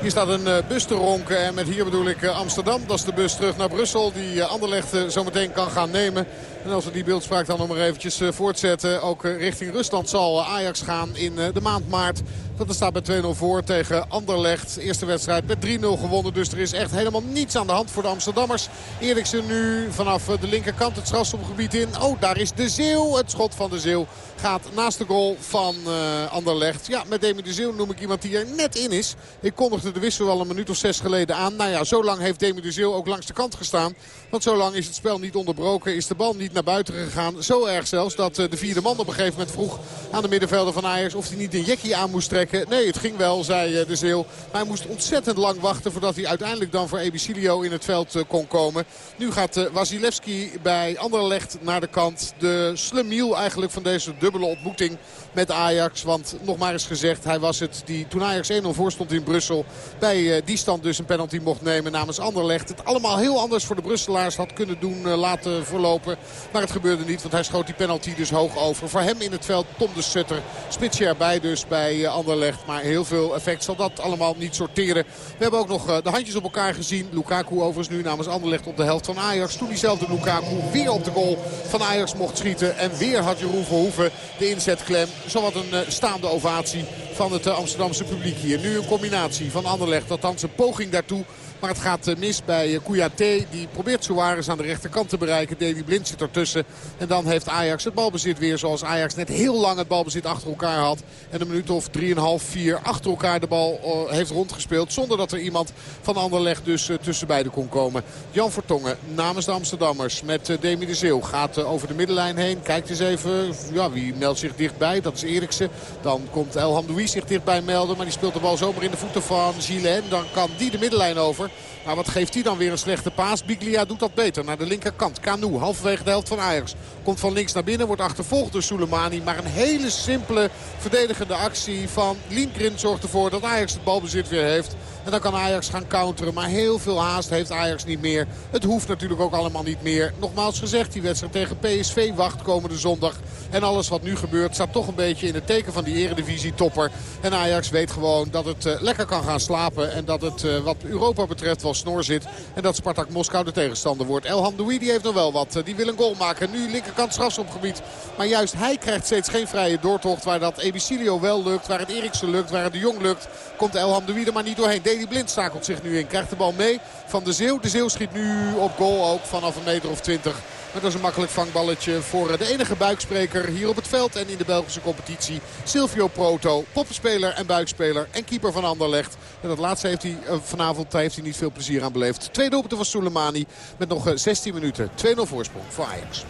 Speaker 9: Hier staat een bus te ronken en met hier bedoel ik Amsterdam. Dat is de bus terug naar Brussel die Anderlecht zometeen kan gaan nemen. En als we die beeldspraak dan nog maar eventjes voortzetten. Ook richting Rusland zal Ajax gaan in de maand maart. Dat staat bij 2-0 voor tegen Anderlecht. Eerste wedstrijd met 3-0 gewonnen. Dus er is echt helemaal niets aan de hand voor de Amsterdammers. Eriksen nu vanaf de linkerkant het strafstopgebied in. Oh, daar is de Zeeuw. Het schot van de Zeeuw gaat naast de goal van uh, Anderlecht. Ja, met Demi de Zeeuw noem ik iemand die er net in is. Ik kondigde de wissel al een minuut of zes geleden aan. Nou ja, zo lang heeft Demi de Zeeuw ook langs de kant gestaan. Want zo lang is het spel niet onderbroken. Is de bal niet buiten gegaan. Zo erg zelfs dat de vierde man op een gegeven moment vroeg aan de middenvelder van Ajax... of hij niet een jekkie aan moest trekken. Nee, het ging wel, zei de Zeeuw. Maar hij moest ontzettend lang wachten voordat hij uiteindelijk dan voor Ebicilio in het veld kon komen. Nu gaat Wasilewski bij Anderlecht naar de kant. De slemiel eigenlijk van deze dubbele ontmoeting met Ajax. Want nog maar eens gezegd, hij was het die toen Ajax 1-0 voor stond in Brussel... bij die stand dus een penalty mocht nemen namens Anderlecht. Het allemaal heel anders voor de Brusselaars had kunnen doen laten verlopen. Maar het gebeurde niet, want hij schoot die penalty dus hoog over. Voor hem in het veld Tom de Sutter. Spitsje erbij dus bij Anderlecht. Maar heel veel effect zal dat allemaal niet sorteren. We hebben ook nog de handjes op elkaar gezien. Lukaku overigens nu namens Anderlecht op de helft van Ajax. Toen diezelfde Lukaku weer op de goal van Ajax mocht schieten. En weer had Jeroen Verhoeven de inzetklem. Zowat een staande ovatie van het Amsterdamse publiek hier. Nu een combinatie van Anderlecht. Althans een poging daartoe Maar het gaat mis bij Kouyaté. Die probeert Suarez aan de rechterkant te bereiken. Deli Blind zit ertussen. En dan heeft Ajax het balbezit weer zoals Ajax net heel lang het balbezit achter elkaar had. En een minuut of 3,5, 4 achter elkaar de bal heeft rondgespeeld. Zonder dat er iemand van Anderlecht dus tussen beiden kon komen. Jan Vertongen namens de Amsterdammers met Demi de Zeeuw gaat over de middenlijn heen. Kijkt eens even, ja, wie meldt zich dichtbij? Dat is Eriksen. Dan komt El Hamdoui zich dichtbij melden. Maar die speelt de bal zomaar in de voeten van Gilles. Dan kan die de middenlijn over. Maar wat geeft hij dan weer een slechte paas? Biglia doet dat beter naar de linkerkant. Kanu, halverwege de helft van Ajax. Komt van links naar binnen, wordt achtervolgd door Soleimani. Maar een hele simpele verdedigende actie van Linkrin zorgt ervoor dat Ajax het balbezit weer heeft. En dan kan Ajax gaan counteren. Maar heel veel haast heeft Ajax niet meer. Het hoeft natuurlijk ook allemaal niet meer. Nogmaals gezegd, die wedstrijd tegen PSV wacht komende zondag. En alles wat nu gebeurt staat toch een beetje in het teken van die eredivisie topper. En Ajax weet gewoon dat het uh, lekker kan gaan slapen. En dat het uh, wat Europa betreft wel snor zit. En dat Spartak Moskou de tegenstander wordt. El Hamdoui die heeft nog wel wat. Uh, die wil een goal maken. Nu linkerkant strafschopgebied. Maar juist hij krijgt steeds geen vrije doortocht. Waar dat Ebicilio wel lukt. Waar het Eriksen lukt. Waar het de Jong lukt. Komt El Hamdoui er maar niet doorheen. Deli Blind stakelt zich nu in. Krijgt de bal mee van de Zeeuw. De Zeeuw schiet nu op goal ook vanaf een meter of twintig. Maar dat is een makkelijk vangballetje voor de enige buikspreker hier op het veld en in de Belgische competitie. Silvio Proto, poppenspeler en buikspeler en keeper van Anderlecht. En dat laatste heeft hij vanavond heeft hij niet veel plezier aan beleefd. Tweede doelpunt van Soleimani met nog 16 minuten. 2-0 voorsprong voor Ajax.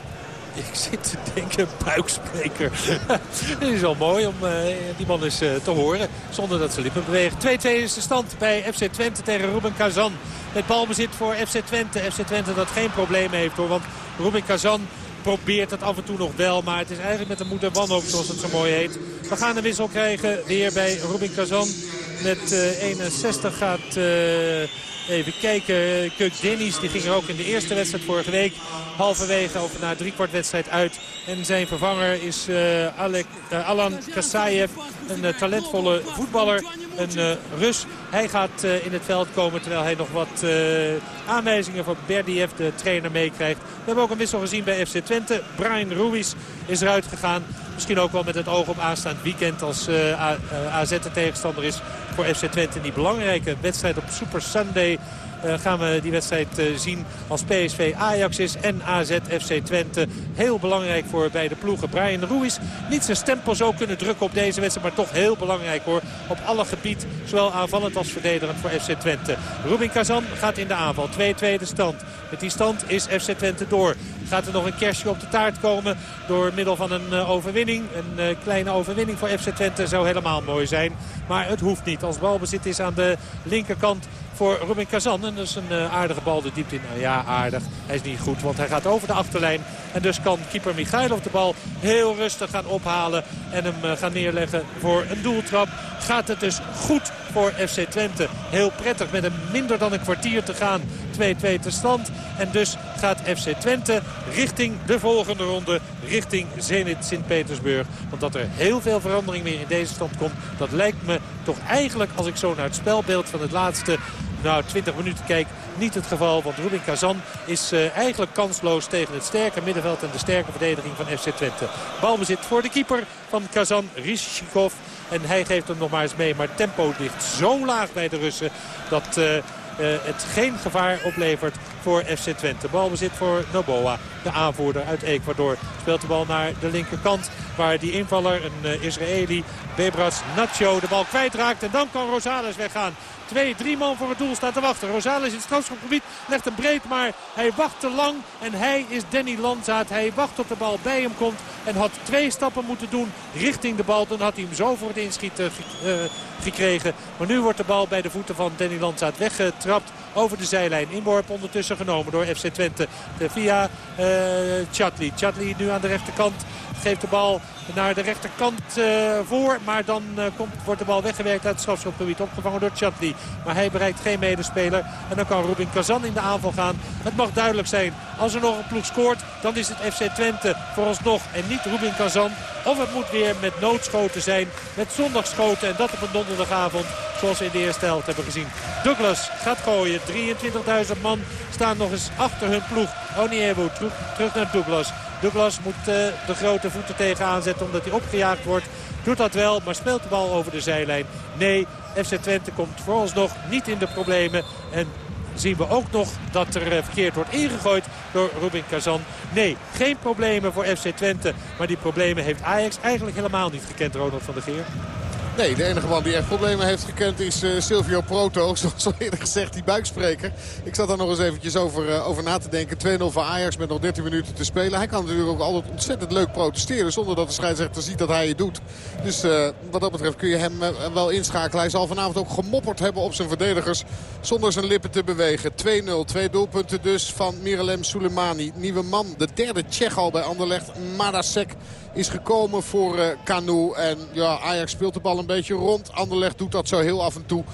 Speaker 10: Ik zit te denken, buikspreker. Het is wel mooi om uh, die man eens uh, te horen. Zonder dat ze lippen bewegen. 2-2 is de stand bij FC Twente tegen Ruben Kazan. Met balbezit voor FC Twente. FC Twente dat geen problemen heeft hoor. Want Ruben Kazan probeert het af en toe nog wel. Maar het is eigenlijk met de moeder wanhoop zoals het zo mooi heet. We gaan een wissel krijgen weer bij Ruben Kazan. Met uh, 61 gaat... Even kijken, Kuk Dennis die ging er ook in de eerste wedstrijd vorige week halverwege over na driekwart wedstrijd uit. En zijn vervanger is uh, Alan Kasayev, een uh, talentvolle voetballer, een Rus. Hij gaat in het veld komen terwijl hij nog wat aanwijzingen van Berdiev, de trainer, meekrijgt. We hebben ook een wissel gezien bij FC Twente. Brian Ruiz is eruit gegaan. Misschien ook wel met het oog op aanstaand weekend als AZ de tegenstander is voor FC Twente. Die belangrijke wedstrijd op Super Sunday uh, gaan we die wedstrijd zien als PSV Ajax is en AZ FC Twente. Heel belangrijk voor beide ploegen. Brian Ruiz niet zijn stempel zo kunnen drukken op deze wedstrijd. Maar toch heel belangrijk hoor. Op alle gebied. Zowel aanvallend als verdedigend voor FC Twente. Rubin Kazan gaat in de aanval. 2-2 de stand. Met die stand is FC Twente door. Gaat er nog een kerstje op de taart komen door middel van een uh, overwinning. Een kleine overwinning voor FC Twente zou helemaal mooi zijn. Maar het hoeft niet. Als balbezit is aan de linkerkant voor Ruben Kazan. En dat is een uh, aardige bal de diepte in. Nou ja, aardig. Hij is niet goed, want hij gaat over de achterlijn. En dus kan keeper Michailov de bal heel rustig gaan ophalen. En hem gaan neerleggen voor een doeltrap. Gaat het dus goed voor FC Twente. Heel prettig met een minder dan een kwartier te gaan. 2-2 te stand. En dus gaat FC Twente richting de volgende ronde. Richting Zenit Sint-Petersburg. Want dat er heel veel verandering meer in deze stand komt. Dat lijkt me toch eigenlijk als ik zo naar het spelbeeld van het laatste nou, 20 minuten kijk, niet het geval. Want Rubin Kazan is uh, eigenlijk kansloos tegen het sterke middenveld en de sterke verdediging van FC Twente. Balbezit voor de keeper van Kazan, Rishikov. En hij geeft hem nog maar eens mee. Maar tempo ligt zo laag bij de Russen dat... Uh, het geen gevaar oplevert voor FC Twente. Balbezit voor Noboa, de aanvoerder uit Ecuador. Speelt de bal naar de linkerkant waar die invaller, een uh, Israëli, Bebras Nacho, de bal kwijtraakt. En dan kan Rosales weggaan. Twee, drie man voor het doel staat te wachten. Rosales in het strafschopgebied legt hem breed, maar hij wacht te lang. En hij is Danny Landzaat. Hij wacht tot de bal bij hem komt. En had twee stappen moeten doen richting de bal. Dan had hij hem zo voor het inschieten uh, gekregen. Maar nu wordt de bal bij de voeten van Danny Landzaat weggetrapt over de zijlijn. Inworp ondertussen genomen door FC Twente via uh, Chatli. Chatli nu aan de rechterkant geeft de bal naar de rechterkant uh, voor. Maar dan uh, komt, wordt de bal weggewerkt uit het strafschopgebied. Opgevangen door Chatli. Maar hij bereikt geen medespeler. En dan kan Rubin Kazan in de aanval gaan. Het mag duidelijk zijn. Als er nog een ploeg scoort, dan is het FC Twente vooralsnog. En niet Rubin Kazan. Of het moet weer met noodschoten zijn. Met zondagschoten. En dat op een donderdagavond. Zoals we in de eerste helft hebben gezien. Douglas gaat gooien. 23.000 man staan nog eens achter hun ploeg. Oniebu terug, terug naar Douglas. Douglas moet uh, de grote voeten tegenaan zetten omdat hij opgejaagd wordt. Doet dat wel, maar speelt de bal over de zijlijn. Nee, FC Twente komt vooralsnog niet in de problemen. En zien we ook nog dat er eh, verkeerd wordt ingegooid door Rubin Kazan. Nee, geen problemen voor FC Twente. Maar die problemen heeft Ajax eigenlijk helemaal niet gekend, Ronald van der Geer.
Speaker 9: Nee, de enige man die echt problemen heeft gekend is uh, Silvio Proto. Zoals al eerder gezegd, die buikspreker. Ik zat daar nog eens eventjes over, uh, over na te denken. 2-0 voor Ajax met nog 13 minuten te spelen. Hij kan natuurlijk ook altijd ontzettend leuk protesteren. Zonder dat de scheidsrechter ziet dat hij het doet. Dus uh, wat dat betreft kun je hem wel inschakelen. Hij zal vanavond ook gemopperd hebben op zijn verdedigers. Zonder zijn lippen te bewegen. 2-0. Twee doelpunten dus van Mirelem Soleimani. Nieuwe man. De derde Tsjech al bij Anderlecht. Madasek is gekomen voor uh, Canu. En ja, Ajax speelt de bal een beetje rond. Anderlecht doet dat zo heel af en toe.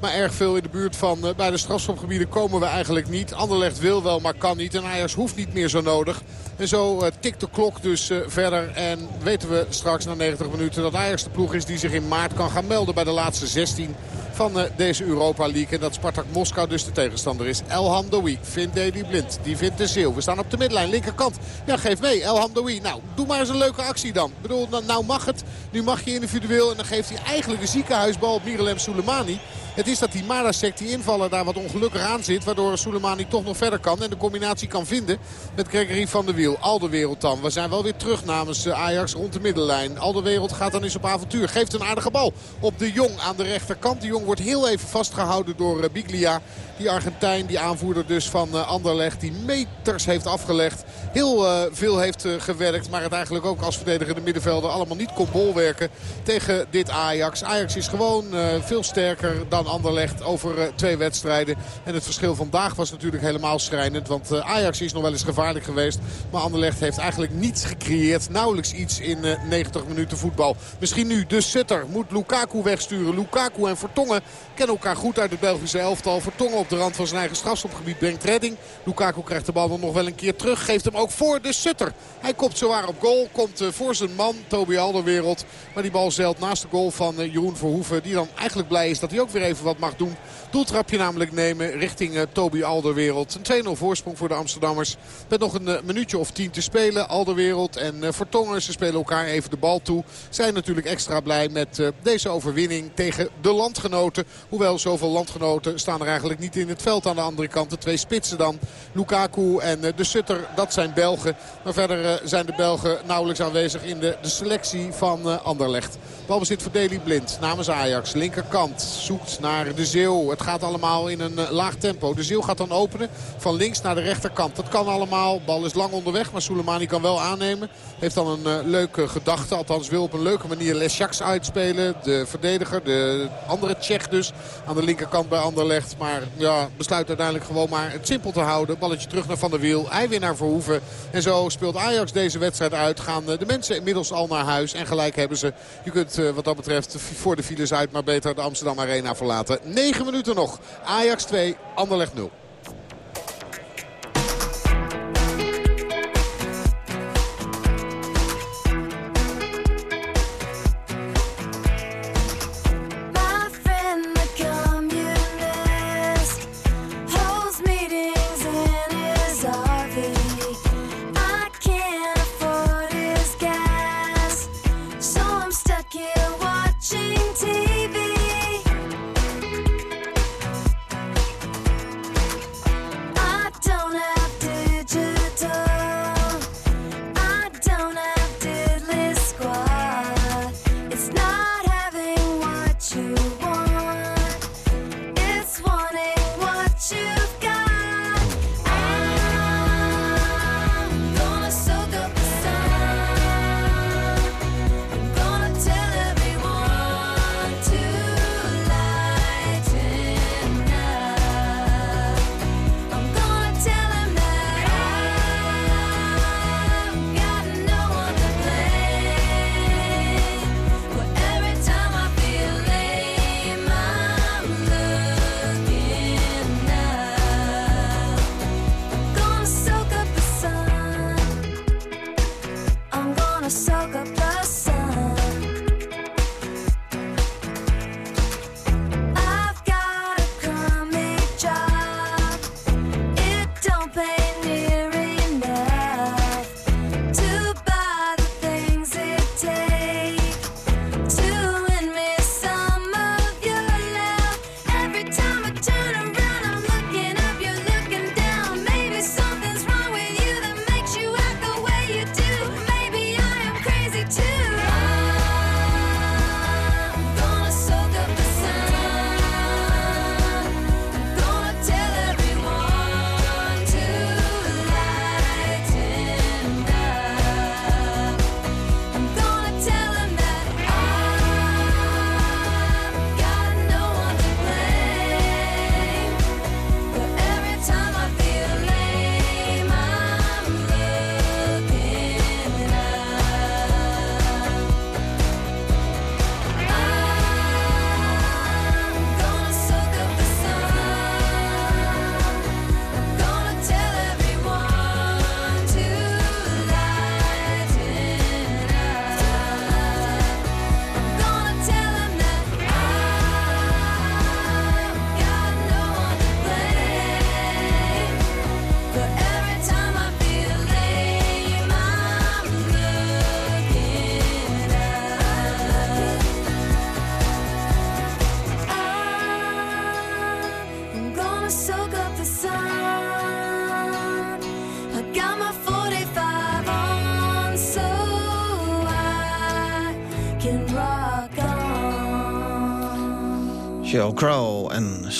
Speaker 9: Maar erg veel in de buurt van uh, bij de strafschopgebieden komen we eigenlijk niet. Anderlecht wil wel, maar kan niet. En Ajax hoeft niet meer zo nodig. En zo uh, tikt de klok dus uh, verder. En weten we straks na 90 minuten dat Ajax de ploeg is die zich in maart kan gaan melden bij de laatste 16 van uh, deze Europa League. En dat Spartak Moskou dus de tegenstander is. El Hamdoui vindt Deli Blind. Die vindt de Zeeuw. We staan op de midlijn, linkerkant. Ja, geef mee. El Hamdoui. Nou, doe maar eens een leuke actie dan. Ik bedoel, nou mag het. Nu mag je individueel. En dan geeft hij eigenlijk een ziekenhuisbal op Mirelem Soleimani. Het is dat die Marasek, die invaller, daar wat ongelukkig aan zit. Waardoor Soleimani toch nog verder kan. En de combinatie kan vinden met Gregory van der Wiel. Al de wereld dan. We zijn wel weer terug namens Ajax rond de middenlijn. Al de wereld gaat dan eens op avontuur. Geeft een aardige bal op de Jong aan de rechterkant. De Jong wordt heel even vastgehouden door Biglia. Die Argentijn, die aanvoerder dus van Anderlecht. Die meters heeft afgelegd. Heel veel heeft gewerkt. Maar het eigenlijk ook als verdedigende middenvelder allemaal niet kon bolwerken tegen dit Ajax. Ajax is gewoon veel sterker dan Anderlecht over twee wedstrijden. En het verschil vandaag was natuurlijk helemaal schrijnend. Want Ajax is nog wel eens gevaarlijk geweest. Maar Anderlecht heeft eigenlijk niets gecreëerd. Nauwelijks iets in 90 minuten voetbal. Misschien nu de Sutter moet Lukaku wegsturen. Lukaku en Vertongen kennen elkaar goed uit het Belgische elftal. Vertongen op de rand van zijn eigen strafschopgebied brengt redding. Lukaku krijgt de bal dan nog wel een keer terug. Geeft hem ook voor de Sutter. Hij kopt zowaar op goal. Komt uh, voor zijn man, Toby Alderwereld. Maar die bal zeilt naast de goal van uh, Jeroen Verhoeven. Die dan eigenlijk blij is dat hij ook weer even wat mag doen. Doeltrapje namelijk nemen richting Toby Alderwereld. Een 2-0 voorsprong voor de Amsterdammers. Met nog een minuutje of tien te spelen. Alderwereld en Vertongen, ze spelen elkaar even de bal toe. Zijn natuurlijk extra blij met deze overwinning tegen de landgenoten. Hoewel zoveel landgenoten staan er eigenlijk niet in het veld aan de andere kant. De twee spitsen dan. Lukaku en de Sutter, dat zijn Belgen. Maar verder zijn de Belgen nauwelijks aanwezig in de, de selectie van Anderlecht. Balbezit voor Deli Blind namens Ajax. Linkerkant zoekt naar de Zeeuw. Het gaat allemaal in een laag tempo. De Zeeuw gaat dan openen van links naar de rechterkant. Dat kan allemaal. Bal is lang onderweg, maar Soleimani kan wel aannemen. Heeft dan een leuke gedachte. Althans wil op een leuke manier Lesjaks uitspelen. De verdediger, de andere Tsjech dus. Aan de linkerkant bij Anderlecht. Maar ja, besluit uiteindelijk gewoon maar het simpel te houden. Balletje terug naar Van der Wiel. Hij weer naar Verhoeven. En zo speelt Ajax deze wedstrijd uit. Gaan de mensen inmiddels al naar huis. En gelijk hebben ze. Je kunt wat dat betreft voor de files uit maar beter de Amsterdam Arena verlaten. 9 minuten nog. Ajax 2, Anderlecht 0.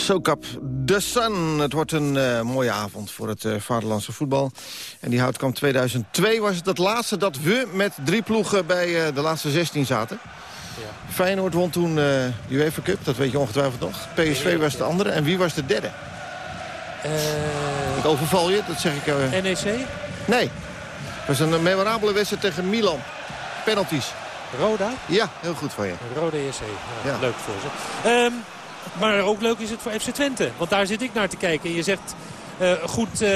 Speaker 6: Soak Up the Sun. Het wordt een eh, mooie avond voor het eh, vaderlandse voetbal. En die houtkamp 2002 was het het laatste dat we met drie ploegen bij eh, de laatste 16 zaten. Feyenoord won toen de UEFA Cup, dat weet je ongetwijfeld nog. PSV was de andere. En wie was de derde? Ik overval je, dat zeg ik...
Speaker 10: NEC?
Speaker 6: Nee. Het was een memorabele wedstrijd tegen Milan. Penalties.
Speaker 10: Roda?
Speaker 6: Ja, heel goed van je.
Speaker 10: Rode EC. Ja,
Speaker 6: Ja.
Speaker 10: Leuk voor ze. Ehm, maar ook leuk is het voor FC Twente. Want daar zit ik naar te kijken. En je zegt... eh goed, eh,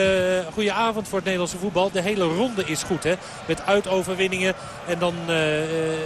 Speaker 10: goede avond voor het Nederlandse voetbal. De hele ronde is goed, hè? Met uitoverwinningen. En dan eh,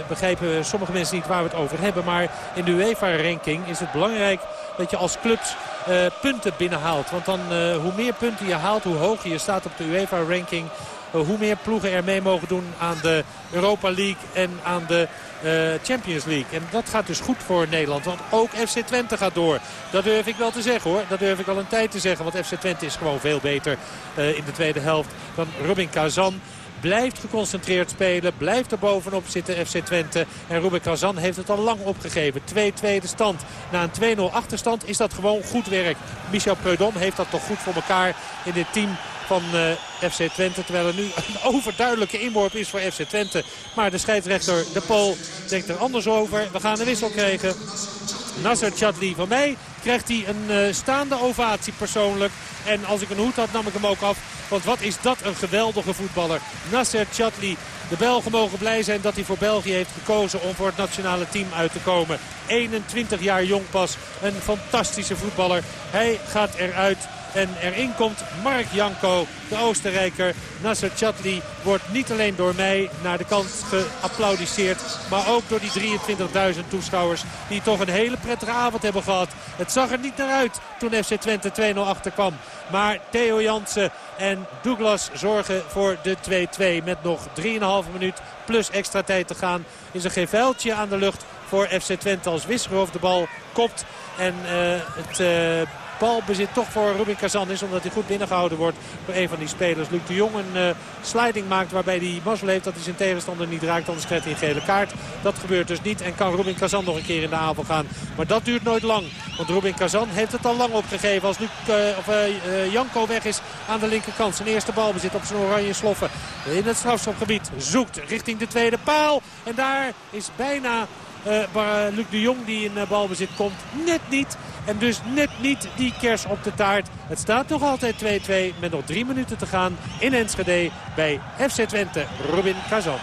Speaker 10: begrijpen sommige mensen niet waar we het over hebben. Maar in de UEFA-ranking is het belangrijk dat je als clubs eh, punten binnenhaalt. Want dan, hoe meer punten je haalt, hoe hoger je staat op de UEFA-ranking... eh, hoe meer ploegen er mee mogen doen aan de Europa League en aan de eh, Champions League. En dat gaat dus goed voor Nederland. Want ook FC Twente gaat door. Dat durf ik wel te zeggen hoor. Dat durf ik al een tijd te zeggen. Want FC Twente is gewoon veel beter eh, in de tweede helft dan Rubin Kazan. Blijft geconcentreerd spelen. Blijft er bovenop zitten FC Twente. En Ruben Kazan heeft het al lang opgegeven. 2-2 de stand. Na een 2-0 achterstand is dat gewoon goed werk. Michel Preudom heeft dat toch goed voor elkaar in dit team van eh, FC Twente. Terwijl er nu een overduidelijke inworp is voor FC Twente. Maar de scheidsrechter, de Pool, denkt er anders over. We gaan een wissel krijgen. Nasser Chadli van mij krijgt hij een eh, staande ovatie persoonlijk. En als ik een hoed had nam ik hem ook af. Want wat is dat een geweldige voetballer. Nasser Chadli. De Belgen mogen blij zijn dat hij voor België heeft gekozen om voor het nationale team uit te komen. 21 jaar jong pas. Een fantastische voetballer. Hij gaat eruit. En erin komt Mark Janko, de Oostenrijker. Nasser Chadli wordt niet alleen door mij naar de kant geapplaudiseerd... maar ook door die 23.000 toeschouwers die toch een hele prettige avond hebben gehad. Het zag er niet naar uit toen FC Twente 2-0 achterkwam. Maar Theo Jansen en Douglas zorgen voor de 2-2 met nog 3,5 minuut plus extra tijd te gaan. Is geen vuiltje aan de lucht voor FC Twente als Wisgerhof de bal kopt. En eh, het eh, balbezit toch voor Rubin Kazan is. Omdat hij goed binnengehouden wordt door een van die spelers. Luc de Jong een eh, sliding maakt waarbij hij mazzel heeft dat hij zijn tegenstander niet raakt. Anders krijgt hij een gele kaart. Dat gebeurt dus niet. En kan Rubin Kazan nog een keer in de aanval gaan. Maar dat duurt nooit lang. Want Rubin Kazan heeft het al lang opgegeven. Als Luc, eh, of, eh, Janko weg is aan de linkerkant. Zijn eerste balbezit op zijn oranje sloffen. In het strafschopgebied zoekt richting de tweede paal. En daar is bijna Luc de Jong die in eh, balbezit komt. Net niet. En dus net niet die kers op de taart. Het staat nog altijd 2-2 met nog drie minuten te gaan in Enschede bij FC Twente. Robin Kazan.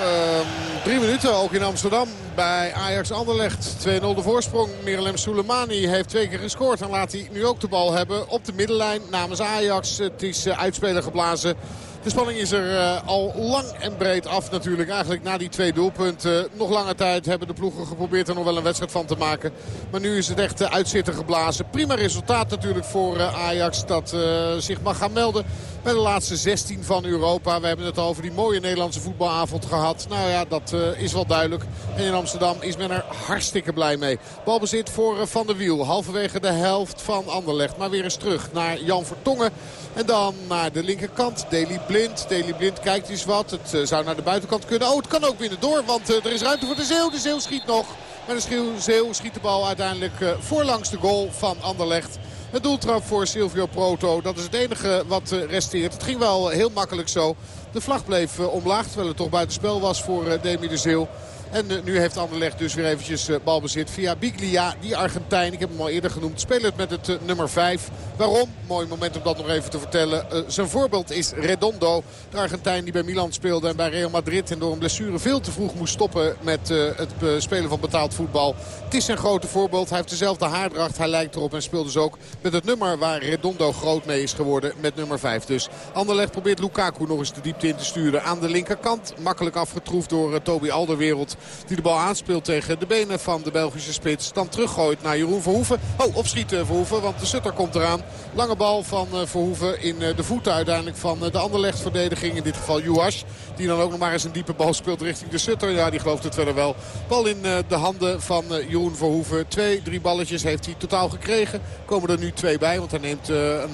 Speaker 9: Ehm, drie minuten ook in Amsterdam bij Ajax Anderlecht. 2-0 de voorsprong. Mirelem Soleimani heeft twee keer gescoord. En laat hij nu ook de bal hebben op de middenlijn namens Ajax. Het is uh, uitspeler geblazen. De spanning is er uh, al lang en breed af natuurlijk. Eigenlijk na die twee doelpunten. Nog lange tijd hebben de ploegen geprobeerd er nog wel een wedstrijd van te maken. Maar nu is het echt uh, uitzitter geblazen. Prima resultaat natuurlijk voor uh, Ajax dat zich mag gaan melden. Bij de laatste 16 van Europa. We hebben het al over die mooie Nederlandse voetbalavond gehad. Nou ja, dat is wel duidelijk. En in Amsterdam is men er hartstikke blij mee. Balbezit voor Van der Wiel. Halverwege de helft van Anderlecht. Maar weer eens terug naar Jan Vertongen. En dan naar de linkerkant. Deli Blind. Deli Blind kijkt eens wat. Het uh, zou naar de buitenkant kunnen. Oh, het kan ook binnen door. Want er is ruimte voor de Zeeuw. De Zeeuw schiet nog. Maar de Zeeuw schiet de bal uiteindelijk voorlangs de goal van Anderlecht. Een doeltrap voor Silvio Proto. Dat is het enige wat resteert. Het ging wel heel makkelijk zo. De vlag bleef omlaag. Terwijl het toch buitenspel was voor Demi de. En uh, nu heeft Anderlecht dus weer eventjes uh, balbezit via Biglia, die Argentijn. Ik heb hem al eerder genoemd. Spelend met het uh, nummer 5. Waarom? Mooi moment om dat nog even te vertellen. zijn voorbeeld is Redondo. De Argentijn die bij Milan speelde en bij Real Madrid. En door een blessure veel te vroeg moest stoppen met het spelen van betaald voetbal. Het is zijn grote voorbeeld. Hij heeft dezelfde haardracht. Hij lijkt erop en speelt dus ook met het nummer waar Redondo groot mee is geworden. Met nummer 5 dus. Anderlecht probeert Lukaku nog eens de diepte in te sturen. Aan de linkerkant. Makkelijk afgetroefd door Toby Alderwereld. Die de bal aanspeelt tegen de benen van de Belgische spits. Dan teruggooit naar Jeroen Verhoeven. Oh, opschieten Verhoeven, want de Sutter komt eraan. Lange bal van Verhoeven in de voeten uiteindelijk van de Anderlecht-verdediging. In dit geval Juas. Die dan ook nog maar eens een diepe bal speelt richting de Sutter. Ja, die gelooft het verder wel. Bal in de handen van Jeroen Verhoeven. Twee, drie balletjes heeft hij totaal gekregen. Komen er nu twee bij, want hij neemt een...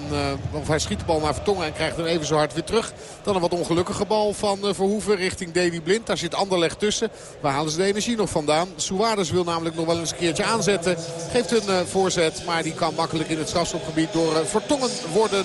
Speaker 9: of hij schiet de bal naar Vertongen en krijgt hem even zo hard weer terug. Dan een wat ongelukkige bal van Verhoeven richting Deli Blind. Daar zit Anderlecht tussen. Waar halen de energie nog vandaan? Suarez wil namelijk nog wel eens een keertje aanzetten. Geeft een voorzet, maar die kan makkelijk in het strafschopgebied door Vertongen worden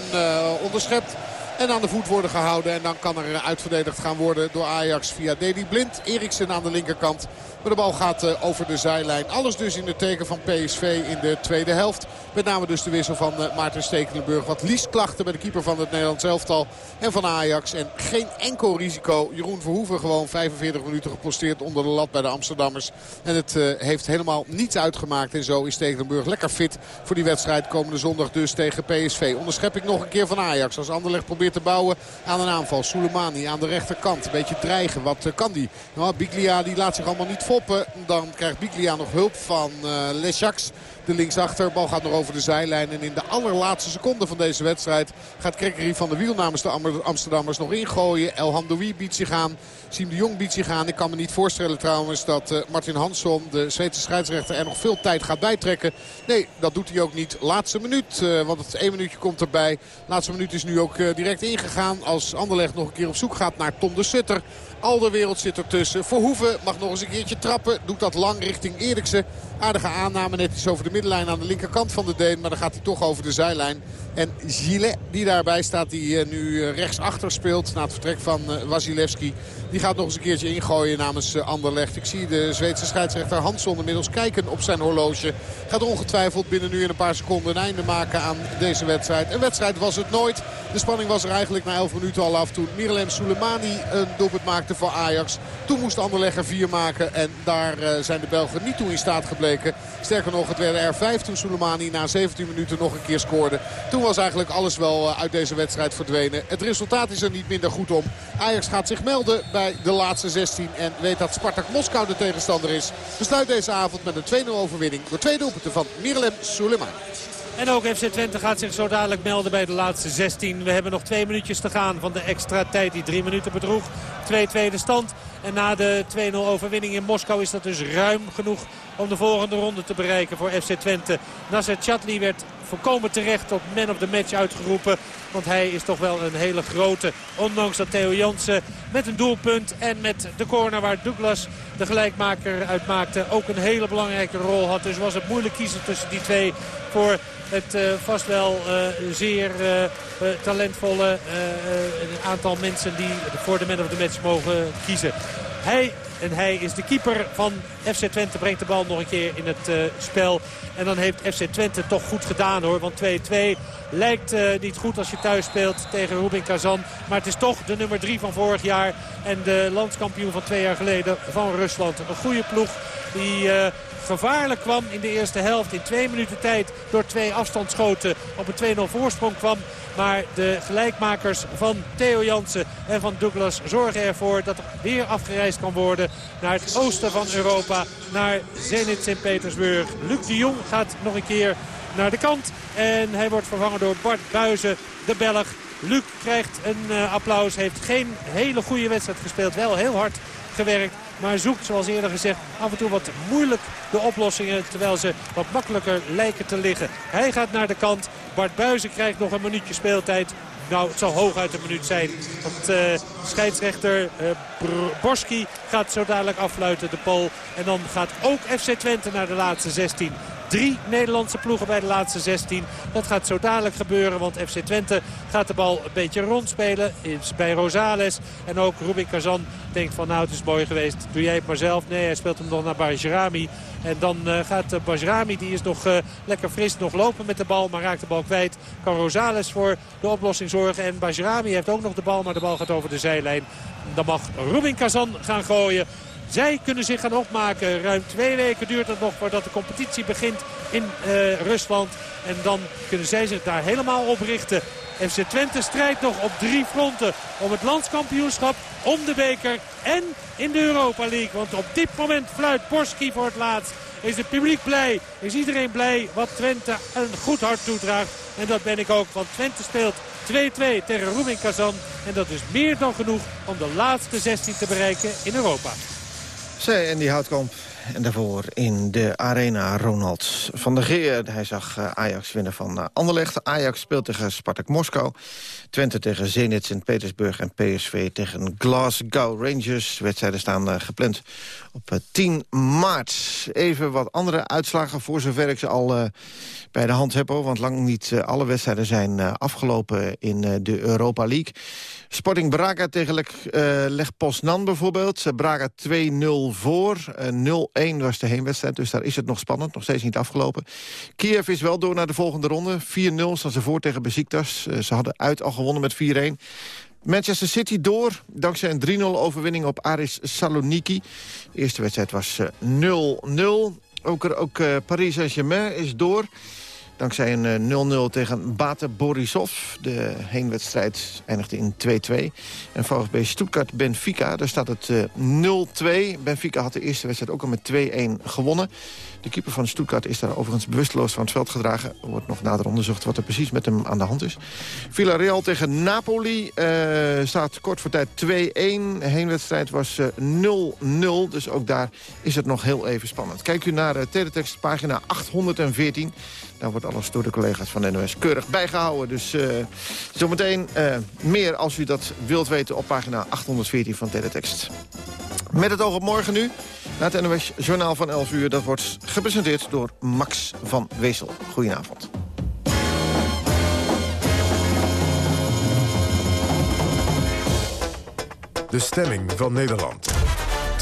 Speaker 9: onderschept. En aan de voet worden gehouden. En dan kan er uitverdedigd gaan worden door Ajax via Deli Blind. Eriksen aan de linkerkant. Maar de bal gaat over de zijlijn. Alles dus in het teken van PSV in de tweede helft. Met name dus de wissel van uh, Maarten Stekelenburg. Wat liesklachten bij de keeper van het Nederlands elftal. En van Ajax. En geen enkel risico. Jeroen Verhoeven gewoon 45 minuten geposteerd onder de lat bij de Amsterdammers. En het uh, heeft helemaal niets uitgemaakt. En zo is Stekelenburg lekker fit voor die wedstrijd komende zondag dus tegen PSV. Onderschep ik nog een keer van Ajax. Als Anderlecht probeert te bouwen aan een aanval. Soleimani aan de rechterkant. Een beetje dreigen. Wat kan die? Nou, Biglia die laat zich allemaal niet foppen. Dan krijgt Biglia nog hulp van uh, Lesjaks. De linksachter. Bal gaat nog over de zijlijn. En in de allerlaatste seconde van deze wedstrijd gaat Krekkerie van de Wiel namens de Amsterdammers nog ingooien. El Hamdoui biedt zich aan. Siem de Jong biedt zich aan. Ik kan me niet voorstellen trouwens dat uh, Martin Hansson, de Zweedse scheidsrechter, er nog veel tijd gaat bijtrekken. Nee, dat doet hij ook niet. Laatste minuut, uh, want het één minuutje komt erbij. Laatste minuut is nu ook uh, direct ingegaan als Anderlecht nog een keer op zoek gaat naar Tom de Sutter. Alderwereld zit ertussen. Verhoeven mag nog eens een keertje trappen. Doet dat lang richting Eriksen. Aardige aanname net iets over de middenlijn aan de linkerkant van de Deen. Maar dan gaat hij toch over de zijlijn. En Gillet die daarbij staat, die nu rechtsachter speelt na het vertrek van Wasilewski. Die gaat nog eens een keertje ingooien namens Anderlecht. Ik zie de Zweedse scheidsrechter Hansson inmiddels kijken op zijn horloge. Gaat ongetwijfeld binnen nu in een paar seconden een einde maken aan deze wedstrijd. Een wedstrijd was het nooit. De spanning was er eigenlijk na 11 minuten al af toen Mirelem Soleimani een doelpunt maakte voor Ajax. Toen moest Anderlecht er vier maken en daar zijn de Belgen niet toe in staat Sterker nog, het werden er vijf toen Soleimani na 17 minuten nog een keer scoorde. Toen was eigenlijk alles wel uit deze wedstrijd verdwenen. Het resultaat is er niet minder goed om. Ajax gaat zich melden bij de laatste 16 en weet dat Spartak Moskou de tegenstander is. Besluit deze avond met een 2-0 overwinning door twee doelpunten van Mirelem Soleimani.
Speaker 10: En ook FC Twente gaat zich zo dadelijk melden bij de laatste 16. We hebben nog twee minuutjes te gaan van de extra tijd die drie minuten bedroeg. 2-2 de stand. En na de 2-0 overwinning in Moskou is dat dus ruim genoeg om de volgende ronde te bereiken voor FC Twente. Nasser Chatli werd volkomen terecht tot man of the match uitgeroepen. Want hij is toch wel een hele grote. Ondanks dat Theo Jansen met een doelpunt en met de corner waar Douglas de gelijkmaker uitmaakte ook een hele belangrijke rol had. Dus was het moeilijk kiezen tussen die twee voor het uh, vast wel uh, zeer uh, talentvolle aantal mensen die voor de man of the match mogen kiezen. Hij en hij is de keeper van FC Twente. Brengt de bal nog een keer in het uh, spel. En dan heeft FC Twente toch goed gedaan hoor. Want 2-2 lijkt uh, niet goed als je thuis speelt tegen Rubin Kazan. Maar het is toch de nummer 3 van vorig jaar. En de landskampioen van twee jaar geleden van Rusland. Een goede ploeg die... Uh, gevaarlijk kwam in de eerste helft. In twee minuten tijd door twee afstandsschoten op een 2-0 voorsprong kwam. Maar de gelijkmakers van Theo Jansen en van Douglas zorgen ervoor dat er weer afgereisd kan worden naar het oosten van Europa. Naar Zenit Sint-Petersburg. Luc de Jong gaat nog een keer naar de kant. En hij wordt vervangen door Bart Buizen, de Belg. Luc krijgt een uh, applaus. Heeft geen hele goede wedstrijd gespeeld. Wel heel hard gewerkt. Maar zoekt, zoals eerder gezegd, af en toe wat moeilijk de oplossingen. Terwijl ze wat makkelijker lijken te liggen. Hij gaat naar de kant. Bart Buizen krijgt nog een minuutje speeltijd. Nou, het zal hooguit een minuut zijn. Want uh, scheidsrechter uh, Borski gaat zo dadelijk affluiten, de pol. En dan gaat ook FC Twente naar de laatste 16 drie Nederlandse ploegen bij de laatste 16. Dat gaat zo dadelijk gebeuren, want FC Twente gaat de bal een beetje rondspelen. Is bij Rosales en ook Rubin Kazan denkt van nou het is mooi geweest. Doe jij het maar zelf. Nee, hij speelt hem nog naar Bajrami. En dan uh, gaat uh, Bajrami, die is nog uh, lekker fris, nog lopen met de bal. Maar raakt de bal kwijt. Kan Rosales voor de oplossing zorgen. En Bajrami heeft ook nog de bal, maar de bal gaat over de zijlijn. Dan mag Rubin Kazan gaan gooien. Zij kunnen zich gaan opmaken. Ruim twee weken duurt het nog voordat de competitie begint in uh, Rusland. En dan kunnen zij zich daar helemaal op richten. FC Twente strijdt nog op drie fronten om het landskampioenschap, om de beker en in de Europa League. Want op dit moment fluit Borski voor het laatst. Is het publiek blij? Is iedereen blij wat Twente een goed hart toedraagt? En dat ben ik ook, want Twente speelt 2-2 tegen Roeming Kazan. En dat is meer dan genoeg om de laatste 16 te bereiken in Europa.
Speaker 6: Zij en die Houtkamp. En daarvoor in de arena Ronald van der Geer. Hij zag eh, Ajax winnen van uh, Anderlecht. Ajax speelt tegen Spartak Moskou. Twente tegen Zenit Sint-Petersburg. En PSV tegen Glasgow Rangers. Wedstrijden staan uh, gepland op 10 maart. Even wat andere uitslagen voor zover ik ze al bij de hand heb. Want lang niet alle wedstrijden zijn afgelopen in de Europa League. Sporting Braga tegen Leg, Poznan bijvoorbeeld. Braga 2-0 voor. 0-1 was de heenwedstrijd, dus daar is het nog spannend. Nog steeds niet afgelopen. Kiev is wel door naar de volgende ronde. 4-0 staan ze voor tegen Besiktas. ze hadden uit al gewonnen met 4-1. Manchester City door, dankzij een 3-0 overwinning op Aris Saloniki. De eerste wedstrijd was 0-0. Ook, ook uh, Paris Saint-Germain is door. Dankzij een 0-0 uh, tegen Bate Borisov. De heenwedstrijd eindigde in 2-2. En VfB Stuttgart-Benfica, daar staat het uh, 0-2. Benfica had de eerste wedstrijd ook al met 2-1 gewonnen. De keeper van Stuttgart is daar overigens bewusteloos van het veld gedragen. Er wordt nog nader onderzocht wat er precies met hem aan de hand is. Villarreal tegen Napoli uh, staat kort voor tijd 2-1. De heenwedstrijd was 0-0, dus ook daar is het nog heel even spannend. Kijk u naar uh, teletext pagina 814. Daar wordt alles door de collega's van de NOS keurig bijgehouden. Dus uh, zometeen uh, meer als u dat wilt weten op pagina 814 van Teletext. Met het oog op morgen nu. Na het NOS Journaal van 11 uur. Dat wordt gepresenteerd door Max van Wezel. Goedenavond.
Speaker 12: De stemming van Nederland.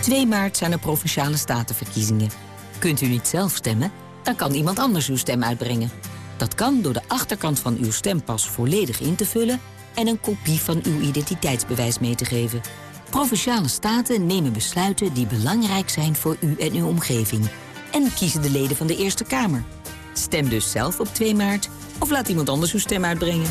Speaker 13: 2 maart zijn er Provinciale Statenverkiezingen. Kunt u niet zelf stemmen? Dan kan iemand anders uw stem uitbrengen. Dat kan door de achterkant van uw stempas volledig in te vullen... en een kopie van uw identiteitsbewijs mee te geven. Provinciale staten nemen besluiten die belangrijk zijn voor u en uw omgeving. En kiezen de leden van de Eerste Kamer. Stem dus zelf op 2 maart of laat iemand anders uw stem uitbrengen.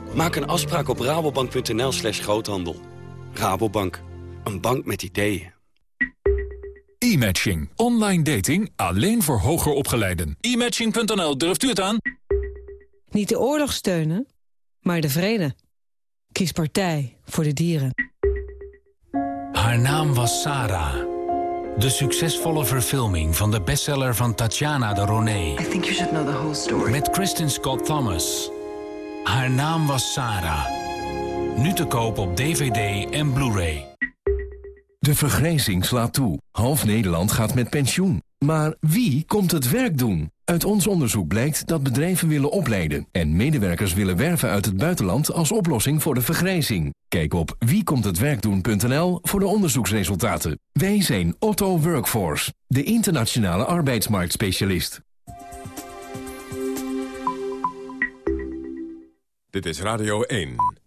Speaker 14: Maak een afspraak op rabobank.nl slash groothandel. Rabobank, een bank met ideeën.
Speaker 15: E-matching. Online dating alleen voor hoger opgeleiden. E-matching.nl, durft u het aan?
Speaker 16: Niet de oorlog steunen, maar de vrede. Kies partij voor de dieren.
Speaker 17: Haar naam was Sarah. De succesvolle verfilming van de bestseller van Tatjana de Roné. Met Kristen Scott Thomas. Haar naam was Sarah. Nu te koop op DVD en Blu-ray.
Speaker 18: De vergrijzing slaat toe. Half Nederland gaat met pensioen. Maar wie komt het werk doen? Uit ons onderzoek blijkt dat bedrijven willen opleiden... en medewerkers willen werven uit het buitenland als oplossing voor de vergrijzing. Kijk op wiekomthetwerkdoen.nl voor de onderzoeksresultaten. Wij zijn Otto Workforce, de internationale arbeidsmarktspecialist.
Speaker 12: Dit is Radio 1.